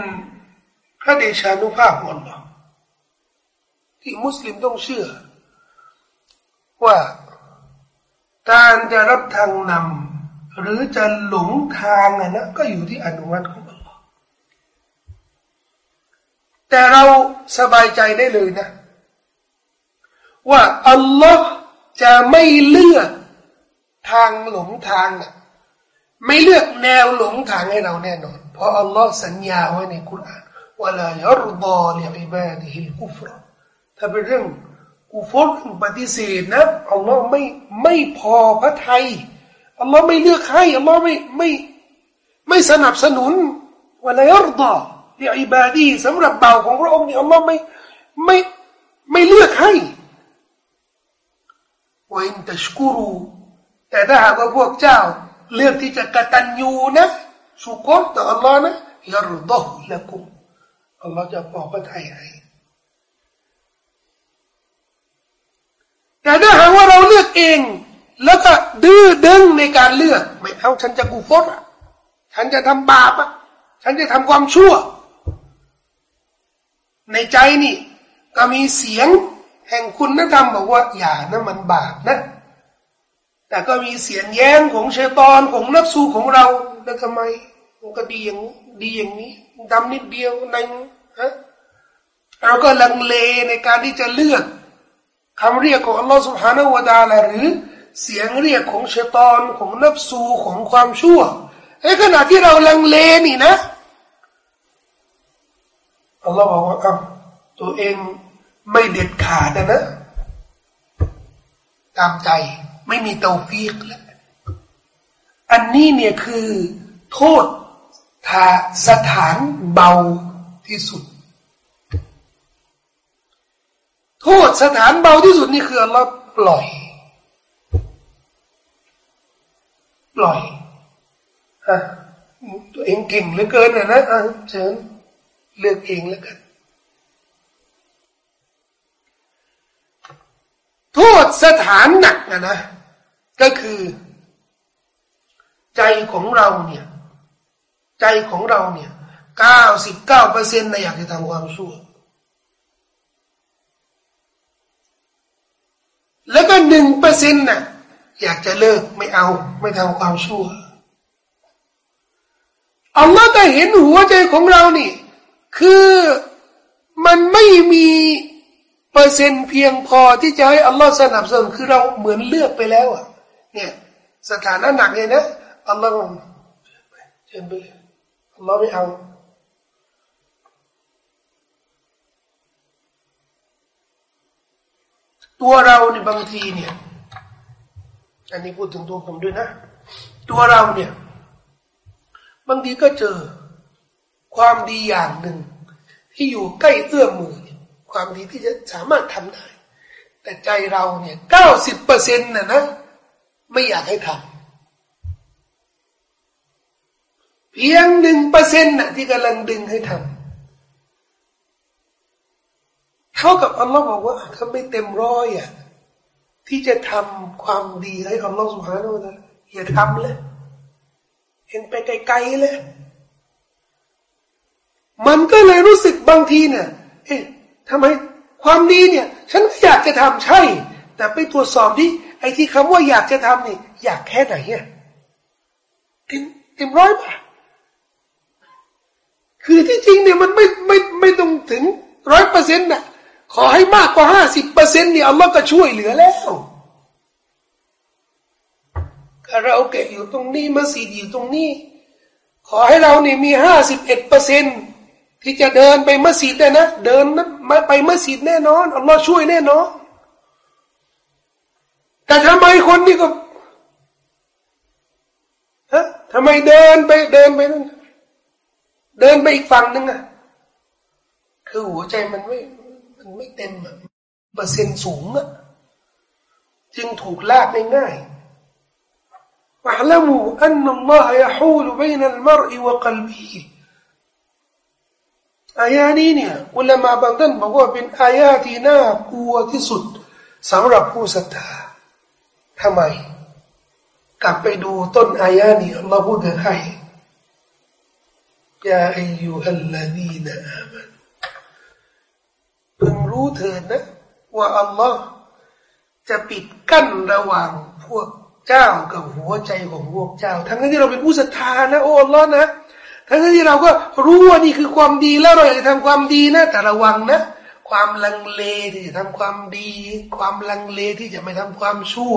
B: พระเดชานุภาพของอัลลอที่มุสลิมต้องเชื่อ ว่า การจะรับทางนำหรือจะหลงทางนะก็อยู่ที่อนุมัติของอัลลอฮ์แต่เราสบายใจได้เลยนะ ว่าอัลลอฮ์จะไม่เลือกทางหลงทางนะไม่เลือกแนวหลงทางให้เราแน่นอน เพราะอัลลอฮ์สัญญาไว้ในคุรานว่าลายรดอลิอิบาดิฮิลกุฟรถ้าเป็นเรื่อง กุฟรปฏิเสธนะอัลลอฮ์ไม่ไม่พอพระทัยอัลลอฮ์ไม่เลือกให้อัลลอฮ์ไม่ไม่ไม่สนับสนุนว่าลายรดอลิอิบาดีสำหรับเบาของพระองค์นี่อัลลอฮ์ไม่ไม่ไม่เลือกให้ว่าอินตชกุรูแต่ถ้าหากว่าพวกเจ้า เลือกที่จะกตัญญูนะสุกรต่ออัลลอฮ์นะยรดอละกุม
A: อัลลอฮ์จะบอพระทัยให้ แต่ถ้าหากว่าเราเลือกเอง แล้วก็ดื้อดึงในการเลือก ไม่เอาฉันจะกูฟดอะฉันจะทำบาปอะฉันจะทำความชั่ว ในใจนี่ ก็มีเสียงแห่งคุณธรรมบอกว่าอย่านะมันบาปนะ แต่ก็มีเสียงแย้งของเชตอนของนักสู้ของเรา แล้วทำไมมันก็ดีอย่างดีอย่างนี้ดำนิดเดียวในฮะเราก็ลังเลในการที่จะเลือก คำเรียกของอัลลอฮฺสุบฮานาวะดาลาหรือเสียงเรียกของเชตอนของนับสูของความชั่วในขณะที่เราลังเลนี่นะอัลลอฮฺบอกว่าอ้าตัวเองไม่เด็ดขาดนะนะ ตามใจไม่มีเตาฟีกแล้วอันนี้เนี่ยคือโทษทาสถานเบาที่สุด โทษสถานเบาที่สุดนี่คือเราปล่อย ปล่อยฮะตัวเองเก่งเหลือเกินนะนะอะเชิญเลือกเองแล้วกันโทษสถานหนักนะนะ ก็คือ ใจของเราเนี่ย ใจของเราเนี่ยเก้าสิบเก้าเปอร์เซ็นต์ในอยากจะทำความชั่ว แล้วก็หนึ่งเปอร์เซ็นต์น่ะอยากจะเลิกไม่เอา ไม่ทำความชั่วอัลลอฮ์ก็เห็นหัวใจของเรานี่ คือมันไม่มีเปอร์เซ็นต์เพียงพอที่จะให้อัลลอฮ์สนับสนุนคือเราเหมือนเลือกไปแล้วอะ เนี่ย สถานะหนักเลยนะอัลลอฮ์เชิญไปเลยเราไม่เอา ตัวเราเนี่ยบางทีเนี่ย อันนี้พูดถึงตัวผมด้วยนะ ตัวเราเนี่ย บางทีก็เจอความดีอย่างหนึ่ง ที่อยู่ใกล้เอื้อมมือความดีที่จะสามารถทำได้ แต่ใจเราเนี่ยเก้าสิบเปอร์เซ็นต์นะนะไม่อยากให้ทำเพียงหนึ่งเปอร์เซ็นต์น่ะที่กำลังดึงให้ทำ เท่ากับอัลลอฮ์บอกว่าถ้าไม่เต็มร้อยอะที่จะทำความดีให้อัลลอฮ์สุภาโนนะอย่าทำเลยเห็นไปไกลๆเลยมันก็เลยรู้สึกบางทีเนี่ยเอ๊ะทำไมความดีเนี่ย ฉันอยากจะทำใช่ แต่ไปตรวจสอบดิไอ้ที่คำว่าอยากจะทำนี่อยากแค่ไหนเนี่ยเต็มเต็มร้อยป่ะคือที่จริงเนี่ยมันไม่ไม่ไม่ต้องถึงร้อยเปอร์เซ็นต์นะ ขอให้มากกว่าห้าสิบเปอร์เซ็นต์เนี่ยอัลลอฮ์ก็ช่วยเหลือแล้วคาราโอเกะอยู่ตรงนี้มัสยิดอยู่ตรงนี้ ขอให้เราเนี่ยมีห้าสิบเอ็ดเปอร์เซ็นต์ที่จะเดินไปมัสยิดได้นะเดินมาไปมัสยิดแน่นอนอัลลอฮ์ช่วยแน่นอนแต่ทำไมคนนี่ก็ฮะทำไมเดินไปเดินไปนั่นเดินไปอีกฝั่งหนึ่งอะคือหัวใจมันไม่ มันไม่เต็มเปอร์เซ็นต์สูงอะจึงถูกลากได้ง่ายว่าละมูอันนัลลอฮฺยะฮูลบัยนัลมรอวะกลบีอายานี้เนี่ยอุลามาบางท่านบอกว่าเป็นอายาที่น่ากลัวที่สุดสำหรับผู้ศรัทธาทำไม กลับไปดูต้นอายานี้อัลลอฮฺพูดถึงใครยาอายุฮัลลาดีนอามัน รู้เถิดนะ ว่าอัลลอฮ์จะปิดกั้นระหว่างพวกเจ้ากับหัวใจของพวกเจ้า ทั้งที่เราเป็นผู้ศรัทธานะโอ้อัลลอฮ์นะทั้งที่เราก็รู้ว่านี่คือความดีแล้วเราอยากจะทำความดีนะ แต่ระวังนะ ความลังเลที่จะทำความดี ความลังเลที่จะไม่ทำความชั่ว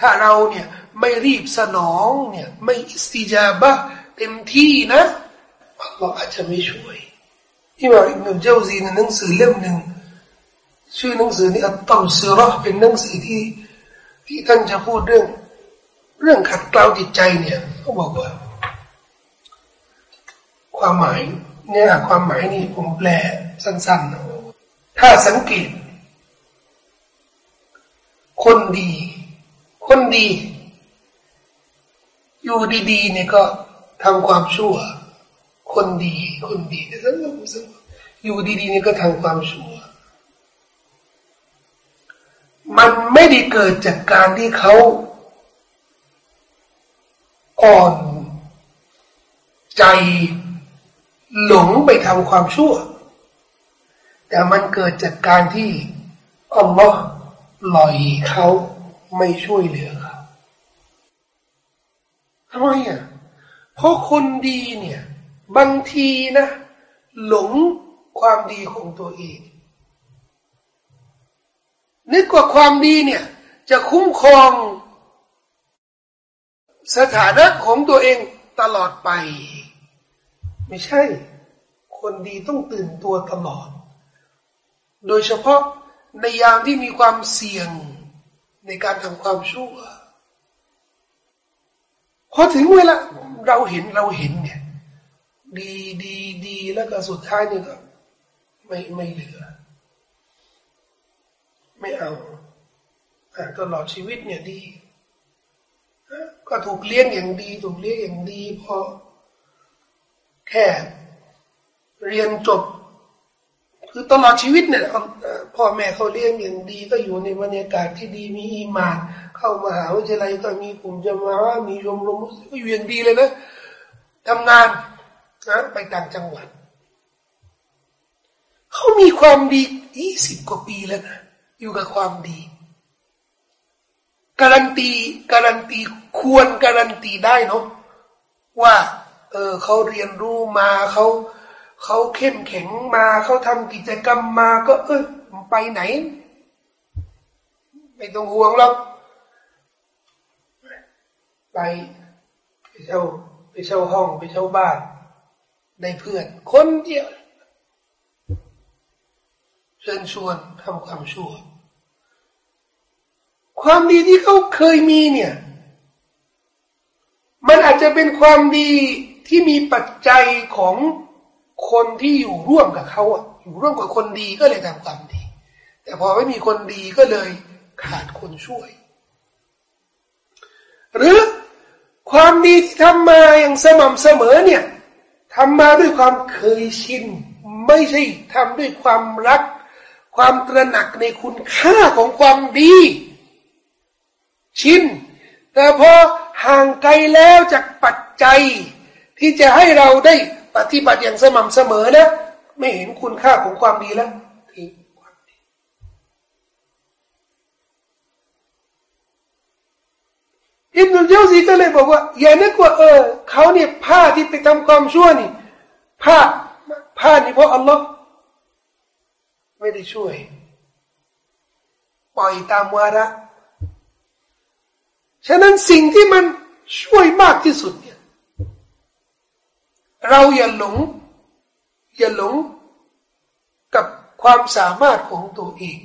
A: ถ้าเราเนี่ยไม่รีบสนองเนี่ยไม่อิสติจาบะเต็มที่นะอัลลอฮ์อาจจะไม่ช่วยที่มาอิบนุเจ้าซีในหนังสือเล่มหนึ่ง ชื่อหนังสือนี้อัตตาซีรอเป็นหนังสือที่ที่ท่านจะพูดเรื่อง เรื่องขัดเกลาจิตใจเนี่ยเขาบอกว่า ความหมายเนี่ยความหมายนี่ผมแปลสั้นๆ ถ้าสังเกต คนดี คนดี อยู่ดีๆเนี่ยก็ทำความชั่ว คนดี คนดีแต่สังคมสังอยู่ดีๆเนี่ยก็ทำความชั่ว มันไม่ได้เกิดจากการที่เขาอ่อนใจหลงไปทำความชั่ว แต่มันเกิดจากการที่อัลลอฮ์ปล่อยเขาไม่ช่วยเหลือเขาทำไมอะเพราะคนดีเนี่ย บางทีนะ หลงความดีของตัวเอง นึกว่าความดีเนี่ย จะคุ้มครองสถานะของตัวเองตลอดไป ไม่ใช่ คนดีต้องตื่นตัวตลอด โดยเฉพาะในยามที่มีความเสี่ยงในการทำความชั่วพอถึงเวลาเราเห็นเราเห็นเนี่ย ดีดีดีแล้วก็สุดท้ายเนี่ยก็ไม่ไม่เหลือ ไม่เอาตลอดชีวิตเนี่ยดีก็ถูกเลี้ยงอย่างดี ถูกเลี้ยงอย่างดีพอแค่เรียนจบ คือตลอดชีวิตเนี่ยพ่อแม่เขาเลี้ยงอย่างดี ก็อยู่ในบรรยากาศที่ดีมีอีมาน เข้ามาหาวิทยาลัยก็มีกลุ่มจะมามีชมรมก็อยู่อย่างดีเลยนะทำงานนะไปต่างจังหวัด เขามีความดียี่สิบกว่าปีแล้วนะ อยู่กับความดี การันตีการันตีควรการันตีได้เนาะว่าเออเขาเรียนรู้มาเขาเขาเข้มแข็งมาเขาทำกิจกรรมมาก็ เออไปไหน ไม่ต้องห่วงหรอกไปไปเช่าไปเช่าห้องไปเช่าบ้านได้เพื่อน คนเดียว เชิญชวนทำความชั่ว ความดีที่เขาเคยมีเนี่ย มันอาจจะเป็นความดีที่มีปัจจัยของคนที่อยู่ร่วมกับเขาอะอยู่ร่วมกับคนดีก็เลยทำความดี แต่พอไม่มีคนดีก็เลยขาดคนช่วย หรือความดีที่ทำมาอย่างสม่ำเสมอเนี่ยทำมาด้วยความเคยชิน ไม่ใช่ทำด้วยความรัก ความตระหนักในคุณค่าของความดี ชิน แต่พอห่างไกลแล้วจากปัจจัย ที่จะให้เราได้ปฏิบัติอย่างสม่ำเสมอนะ ไม่เห็นคุณค่าของความดีแล้วทิ้งความดีอิบนุลเจซีก็เลยบอกว่า อย่านึกว่าเออเขาเนี่ยผ้าที่ไปทำความชั่วนี่ผ้าผ้านี่เพราะอัลลอฮ์ ไม่ได้ช่วย ปล่อยตามวาระ ฉะนั้นสิ่งที่มันช่วยมากที่สุดเนี่ย เราอย่าหลง อย่าหลงกับความสามารถของตัวเอง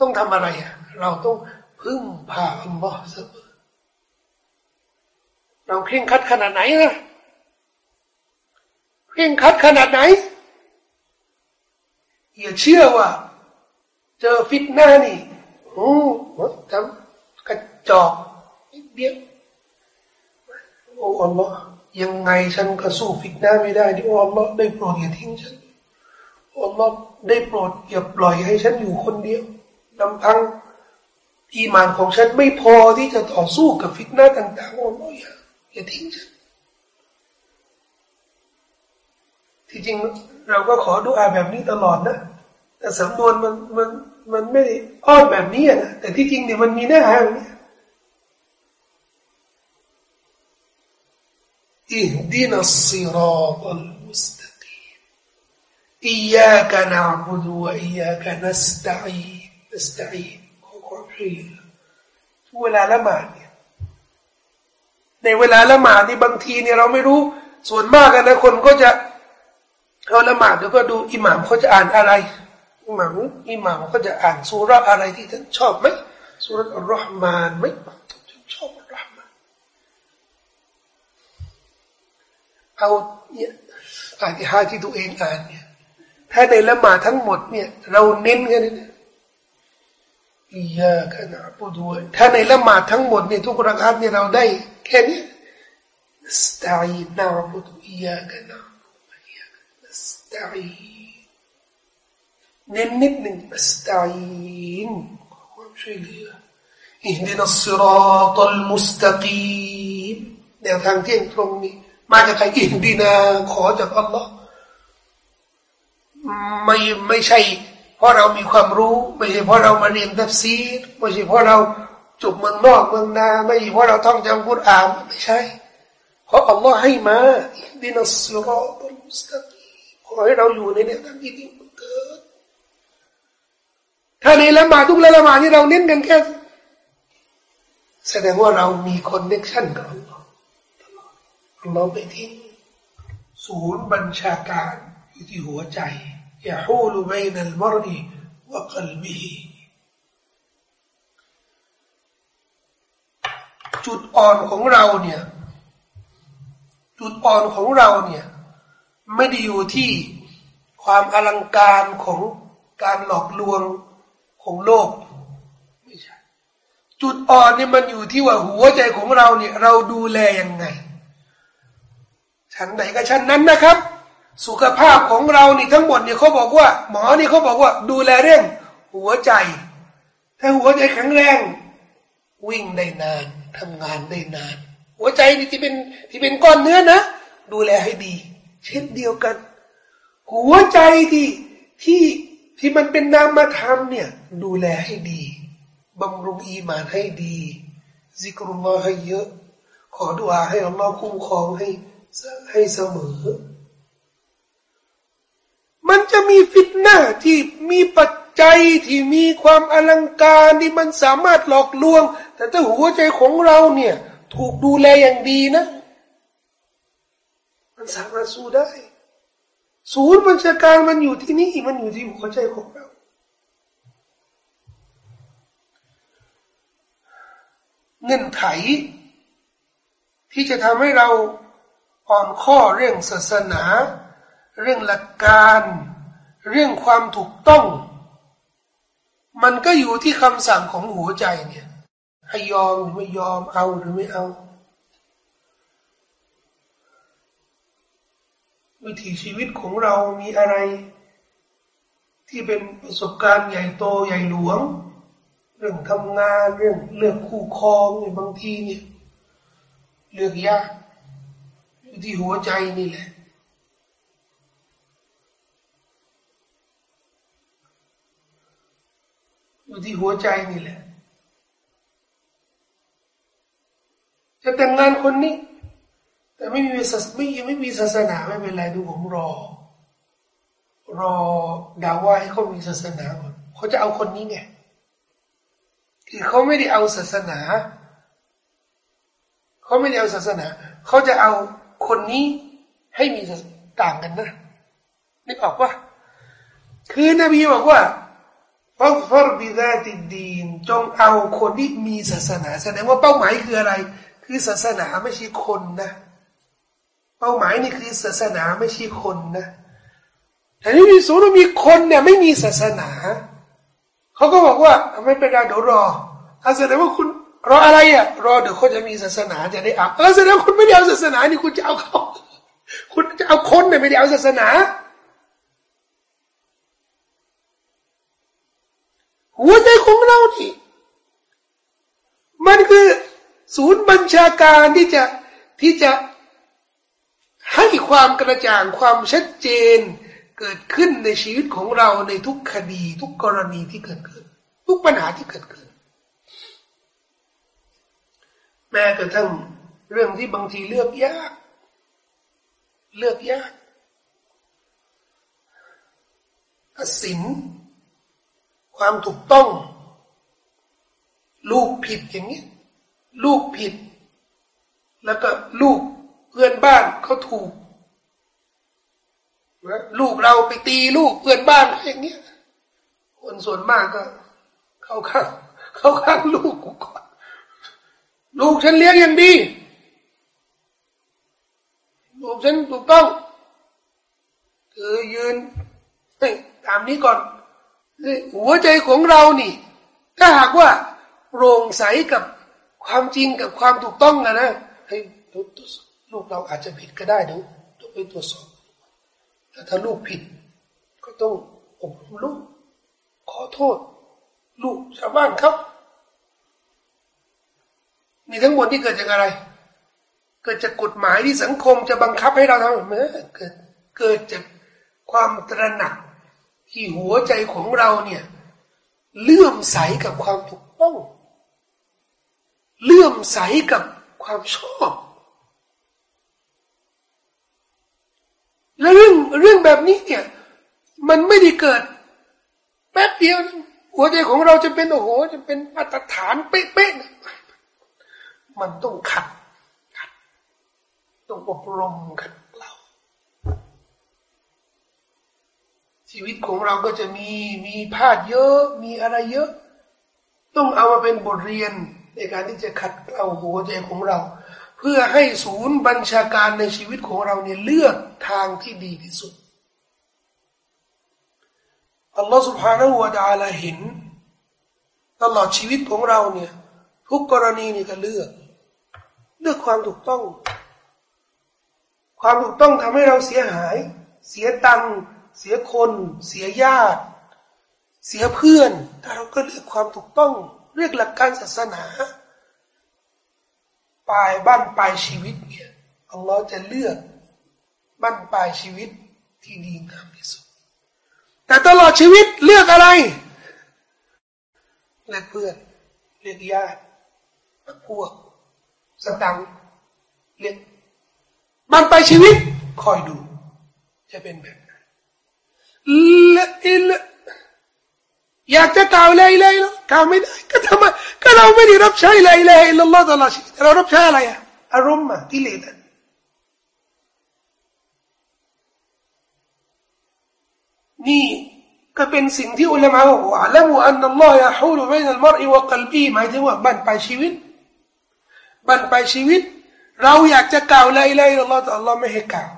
A: ต้องทำอะไรอะ เราต้องพึ่งพาอัลลอฮ์เสมอเราเคร่งคัดขนาดไหนนะเคร่งคัดขนาดไหน อย่าเชื่อว่า เจอฟิตหน้านี่โอ้ทำกระจอกเดียวโอ้อัลลอฮ์ยังไงฉันก็สู้ฟิตหน้าไม่ได้ที่อัลลอฮ์ได้โปรดอย่าทิ้งฉันอัลลอฮ์ได้โปรดอย่าปล่อยให้ฉันอยู่คนเดียวลำพังอีมานของฉันไม่พอที่จะต่อสู้กับฟิตหน้าต่างๆอัลลอฮ์อย่าอย่าทิ้งฉัน ที่จริงเราก็ขอดุอาแบบนี้ตลอดนะ แต่สำนวนมันมันมันไม่ได้อ้อนแบบนี้นะแต่ที่จริงเนี่ยมันมีเนื้อหาอย่างนี้อิฮดีนัสซิรอตัลมุสตะกีอียากันอับดุวะอียากันนัสตัยนัสตัยขอความช่วลทุเวลาละหมาดเนี่ยในเวลาละหมาดนี่บางทีเนี่ยเราไม่รู้ส่วนมากนะคนก็จะ เขาละหมาดแล้วก็ดูอิหม่ามเขาจะอ่านอะไรอิหม่ามอิหม่ามเขาจะอ่านสุราอะไรที่ท่านชอบไหมสุรอัลรอฮ์มานไหมชอบอัลลอฮฺมานเอาเนี่ยอาติฮาที่ตัวเองอ่านเนี่ยถ้าในละหมาดทั้งหมดเนี่ยเราเน้นกันนี่อียากันนะพูดด้วยถ้าในละหมาดทั้งหมดเนี่ยทุกรักอัตเนี่ยเราได้แค่นี้สตาอีนาพูดอียากันนะ
B: สตาอีเน้นนิดหนึ่งنستعينความช่วยเหลือاهدنا الصراط المستقيمแนวทางเที่ยงตรงนี้ มาจากใครاهدناขอจากอัลลอฮ์ไม่ไม่ใช่ เพราะเรามีความรู้ ไม่ใช่เพราะเรามาเรียนทัฟซีรไม่ใช่เพราะเราจบเมืองนอกเมืองนา ไม่ใช่เพราะเราท่องจำกุรอานไม่ใช่เพราะอัลลอฮ์ให้มาاهدنا الصراط المستقيم ขอให้เราอยู่ในแนวทางที่ดีเถิด ถ้าในละหมาดทุกละหมาดที่เราเน้นกันแค่แสดงว่าเรามี connection กับอัลลอฮ์เราไปที่ศูนย์บัญชาการอยู่ที่หัวใจيحول بين المرء وقلبهจุดอ่อนของเราเนี่ย จุดอ่อนของเราเนี่ย ไม่ได้อยู่ที่ความอลังการของการหลอกลวงของโลกไม่ใช่จุดอ่อนเนี่ยมันอยู่ที่ว่าหัวใจของเราเนี่ย เราดูแลยังไงชั้นไหนก็ชั้นนั้นนะครับ สุขภาพของเรานี่ทั้งหมดเนี่ยเขาบอกว่า หมอนี่เขาบอกว่าดูแลเรื่องหัวใจ ถ้าหัวใจแข็งแรง วิ่งได้นานทำงานได้นาน หัวใจนี่ที่เป็นที่เป็นก้อนเนื้อนะ ดูแลให้ดี เช่นเดียวกัน หัวใจที่ที่ที่มันเป็นนามธรรมเนี่ย ดูแลให้ดีบำรุงอีมานให้ดีซิกรุลลอฮ์ให้เยอะ ขอดุอาให้อัลลอฮ์คุ้มครองให้ให้เสมอ มันจะมีฟิตนาที่มีปัจจัยที่มีความอลังการที่มันสามารถหลอกลวง แต่ถ้าหัวใจของเราเนี่ย ถูกดูแลอย่างดีนะ มันสามารถสู้ได้ ศูนย์บัญชาการมันอยู่ที่นี่มันอยู่ที่หัวใจของเราเงื่อนไข ที่จะทำให้เราอ่อนข้อเรื่องศาสนา เรื่องหลักการ เรื่องความถูกต้อง มันก็อยู่ที่คำสั่งของหัวใจเนี่ยให้ยอมหรือไม่ยอมเอาหรือไม่เอา วิถีชีวิตของเรามีอะไร ที่เป็นประสบการณ์ใหญ่โตใหญ่หลวง เรื่องทำงานเรื่องเลือกคู่ครองบางทีเนี่ยเลือกยากอยู่ที่หัวใจนี่แหละอยู่ที่หัวใจนี่แหละจะแต่งงานคนนี้ แต่ไม่มีศาสไม่ยังไม่มีศาสนาไม่เป็นไรดูผมรอ รอดาว่าให้เขามีศาสนาก่อนเขาจะเอาคนนี้ไงคือเขาไม่ได้เอาศาสนาเขาไม่ได้เอาศาสนาเขาจะเอาคนนี้ให้มีต่างกันนะนึกออกปะคือนบีบอกว่าฟัฟรบิดาติดีนจงเอาคนที่มีศาสนา แสดงว่าเป้าหมายคืออะไร คือศาสนาไม่ใช่คนนะ เป้าหมายนี่คือศาสนาไม่ใช่คนนะแต่นี่มีสูตรมีคนเนี่ยไม่มีศาสนาเขาก็บอกว่าไม่เป็นไรเดี๋ยวรออาแสดงว่าคุณรออะไรอะรอเดี๋ยวเขาจะมีศาสนาจะได้อะเออแสดงคุณไม่ได้เอาศาสนานี่คุณจะเอาเขาคุณจะเอาคนเนี่ยไม่ได้เอาศาสนาหัวใจของเราที่มันคือศูนย์บัญชาการที่จะที่จะ ให้ความกระจ่างความชัดเจน เกิดขึ้นในชีวิตของเราในทุกคดี ทุกกรณีที่เกิดขึ้น ทุกปัญหาที่เกิดขึ้น แม้กระทั่งเรื่องที่บางทีเลือกยาก เลือกยากสิน ความถูกต้อง ลูกผิดอย่างนี้ ลูกผิด แล้วก็ลูก เพื่อนบ้านเขาถูกลูกเราไปตีลูกเพื่อนบ้านอย่างเงี้ยคนส่วนมากก็ เข้าข้างเข้าข้างลูกกูก่อนลูกฉันเลี้ยงอย่างดี ลูกฉันถูกต้องเธอยืนตามนี้ก่อนหัวใจของเรานี่ ถ้าหากว่าโปร่งใสกับความจริงกับความถูกต้องนะนะให้ ลูกเราอาจจะผิดก็ได้ดูต้องไปตรวจสอบ
A: แต่ถ้าลูกผิด ก็ต้องอบรมลูก ขอโทษ ลูกชาวบ้านครับนี่ทั้งหมดที่เกิดจากอะไร เกิดจากกฎหมายที่สังคมจะบังคับให้เราทำเกิดเกิดจากความตระหนักที่หัวใจของเราเนี่ยเลื่อมใสกับความถูกต้อง เลื่อมใสกับความชอบและ เรื่องเรื่องแบบนี้เนี่ย มันไม่ได้เกิด แป๊บเดียว หัวใจของเราจะเป็นโอ้โห จะเป็นมาตรฐานเป๊ะๆมันต้องขัดขัด ต้องอบรมกันเรา ชีวิตของเราก็จะมีมีพลาดเยอะ มีอะไรเยอะ ต้องเอามาเป็นบทเรียนในการที่จะขัดเกลาหัวใจของเรา พื่อให้ศูนย์บัญชาการในชีวิตของเราเนี่ยเลือกทางที่ดีที่สุดอัลลอฮฺ سبحانه และ تعالى เห็น ตลอดชีวิตของเราเนี่ย ทุกกรณีนี่ก็เลือก เลือกความถูกต้อง ความถูกต้องทำให้เราเสียหาย เสียตังค์เสียคน เสียญาติ เสียเพื่อน แต่เราก็เลือกความถูกต้องเรียกหลักการศาสนา ปลายบ้านปลายชีวิตเนี่ยอัลลอฮ์จะเลือกบ้านปลายชีวิตที่ดีงามที่สุด แต่ตลอดชีวิตเลือกอะไร เลือกเพื่อน เลือกญาติพวกสตังเลือกบ้านปลายชีวิตคอยดู จะเป็นแบบไหนละ อยากจะกล่าวอะไรเลยแล้วกล่าวไม่ได้ก็ทำไมก็เราไม่ได้รับใช้อะไรเลยอิลลัลลอฮ์ตลอดชีวิตเรารับใช้อะไรอะอารมณ์อะกิเลสอะนี่ก็เป็นสิ่งที่อุลามะบอกว่าละมุอันนัลลอฮ์ยะฮูลุบัยนัลมรอิวะกัลบีหมายถึงว่าบันปลายชีวิตบันปลายชีวิต เราอยากจะกล่าวอะไรเลยอิลลัลลอฮ์แต่อัลลอฮ์ไม่ให้กล่าว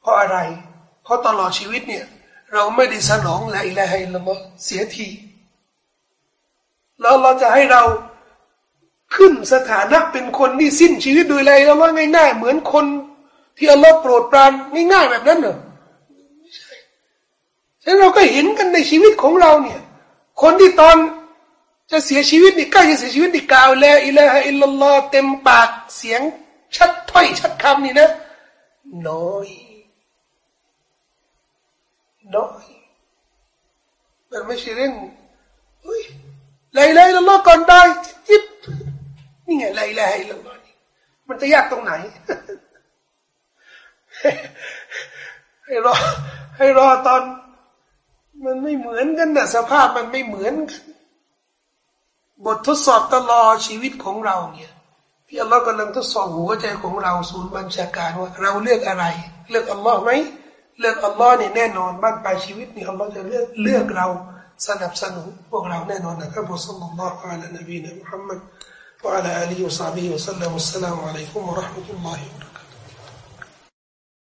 A: เพราะอะไร เพราะตลอดชีวิตเนี่ย เราไม่ได้สนองละอิละให้ละมะเสียที แล้วเราจะให้เราขึ้นสถานะเป็นคนที่สิ้นชีวิตโดยอะไรล้วว่าง่ายๆเหมือนคนที่อัลลอฮ์โปรดปรานง่ายๆแบบนั้นเหรอใช่ฉะนั้นเราก็เห็นกันในชีวิตของเราเนี่ย คนที่ตอนจะเสียชีวิตนี่ใกล้จะเสียชีวิตนี่กล่าวแล้วอิละฮอิลลัลลอฮ์เต็มปากเสียงชัดถ้อยชัดคำนี่นะ น้อย น้อยมันไม่ใช่เรื่องเฮ้ยไล่ไล่ละลอก่อนได้จิบนี่ไงไล่ไล่ละลอนี่มันจะยากตรงไหน ให้รอ ให้รอตอน มันไม่เหมือนกันนะสภาพมันไม่เหมือนกันบททดสอบตลอดชีวิตของเราเนี่ยที่อัลลอฮ์กำลังทดสอบหัวใจของเราศูนย์บัญชาการว่า เราเลือกอะไร เลือกอัลลอฮ์ไหม เลือกอัลลอฮ์เนี่ยแน่นอนบ้านปลายชีวิตนี่อัลลอฮ์จะเลือกเลือกเราสนับสนุนพวกเราแน่นอนนะครับอัลลอฮ์อัลลอฮ์อัลลอฮ์นบีนะมุฮัมมัด وعلى آله وصحبه وسلم والسلام عليكم ورحمة الله وبركاته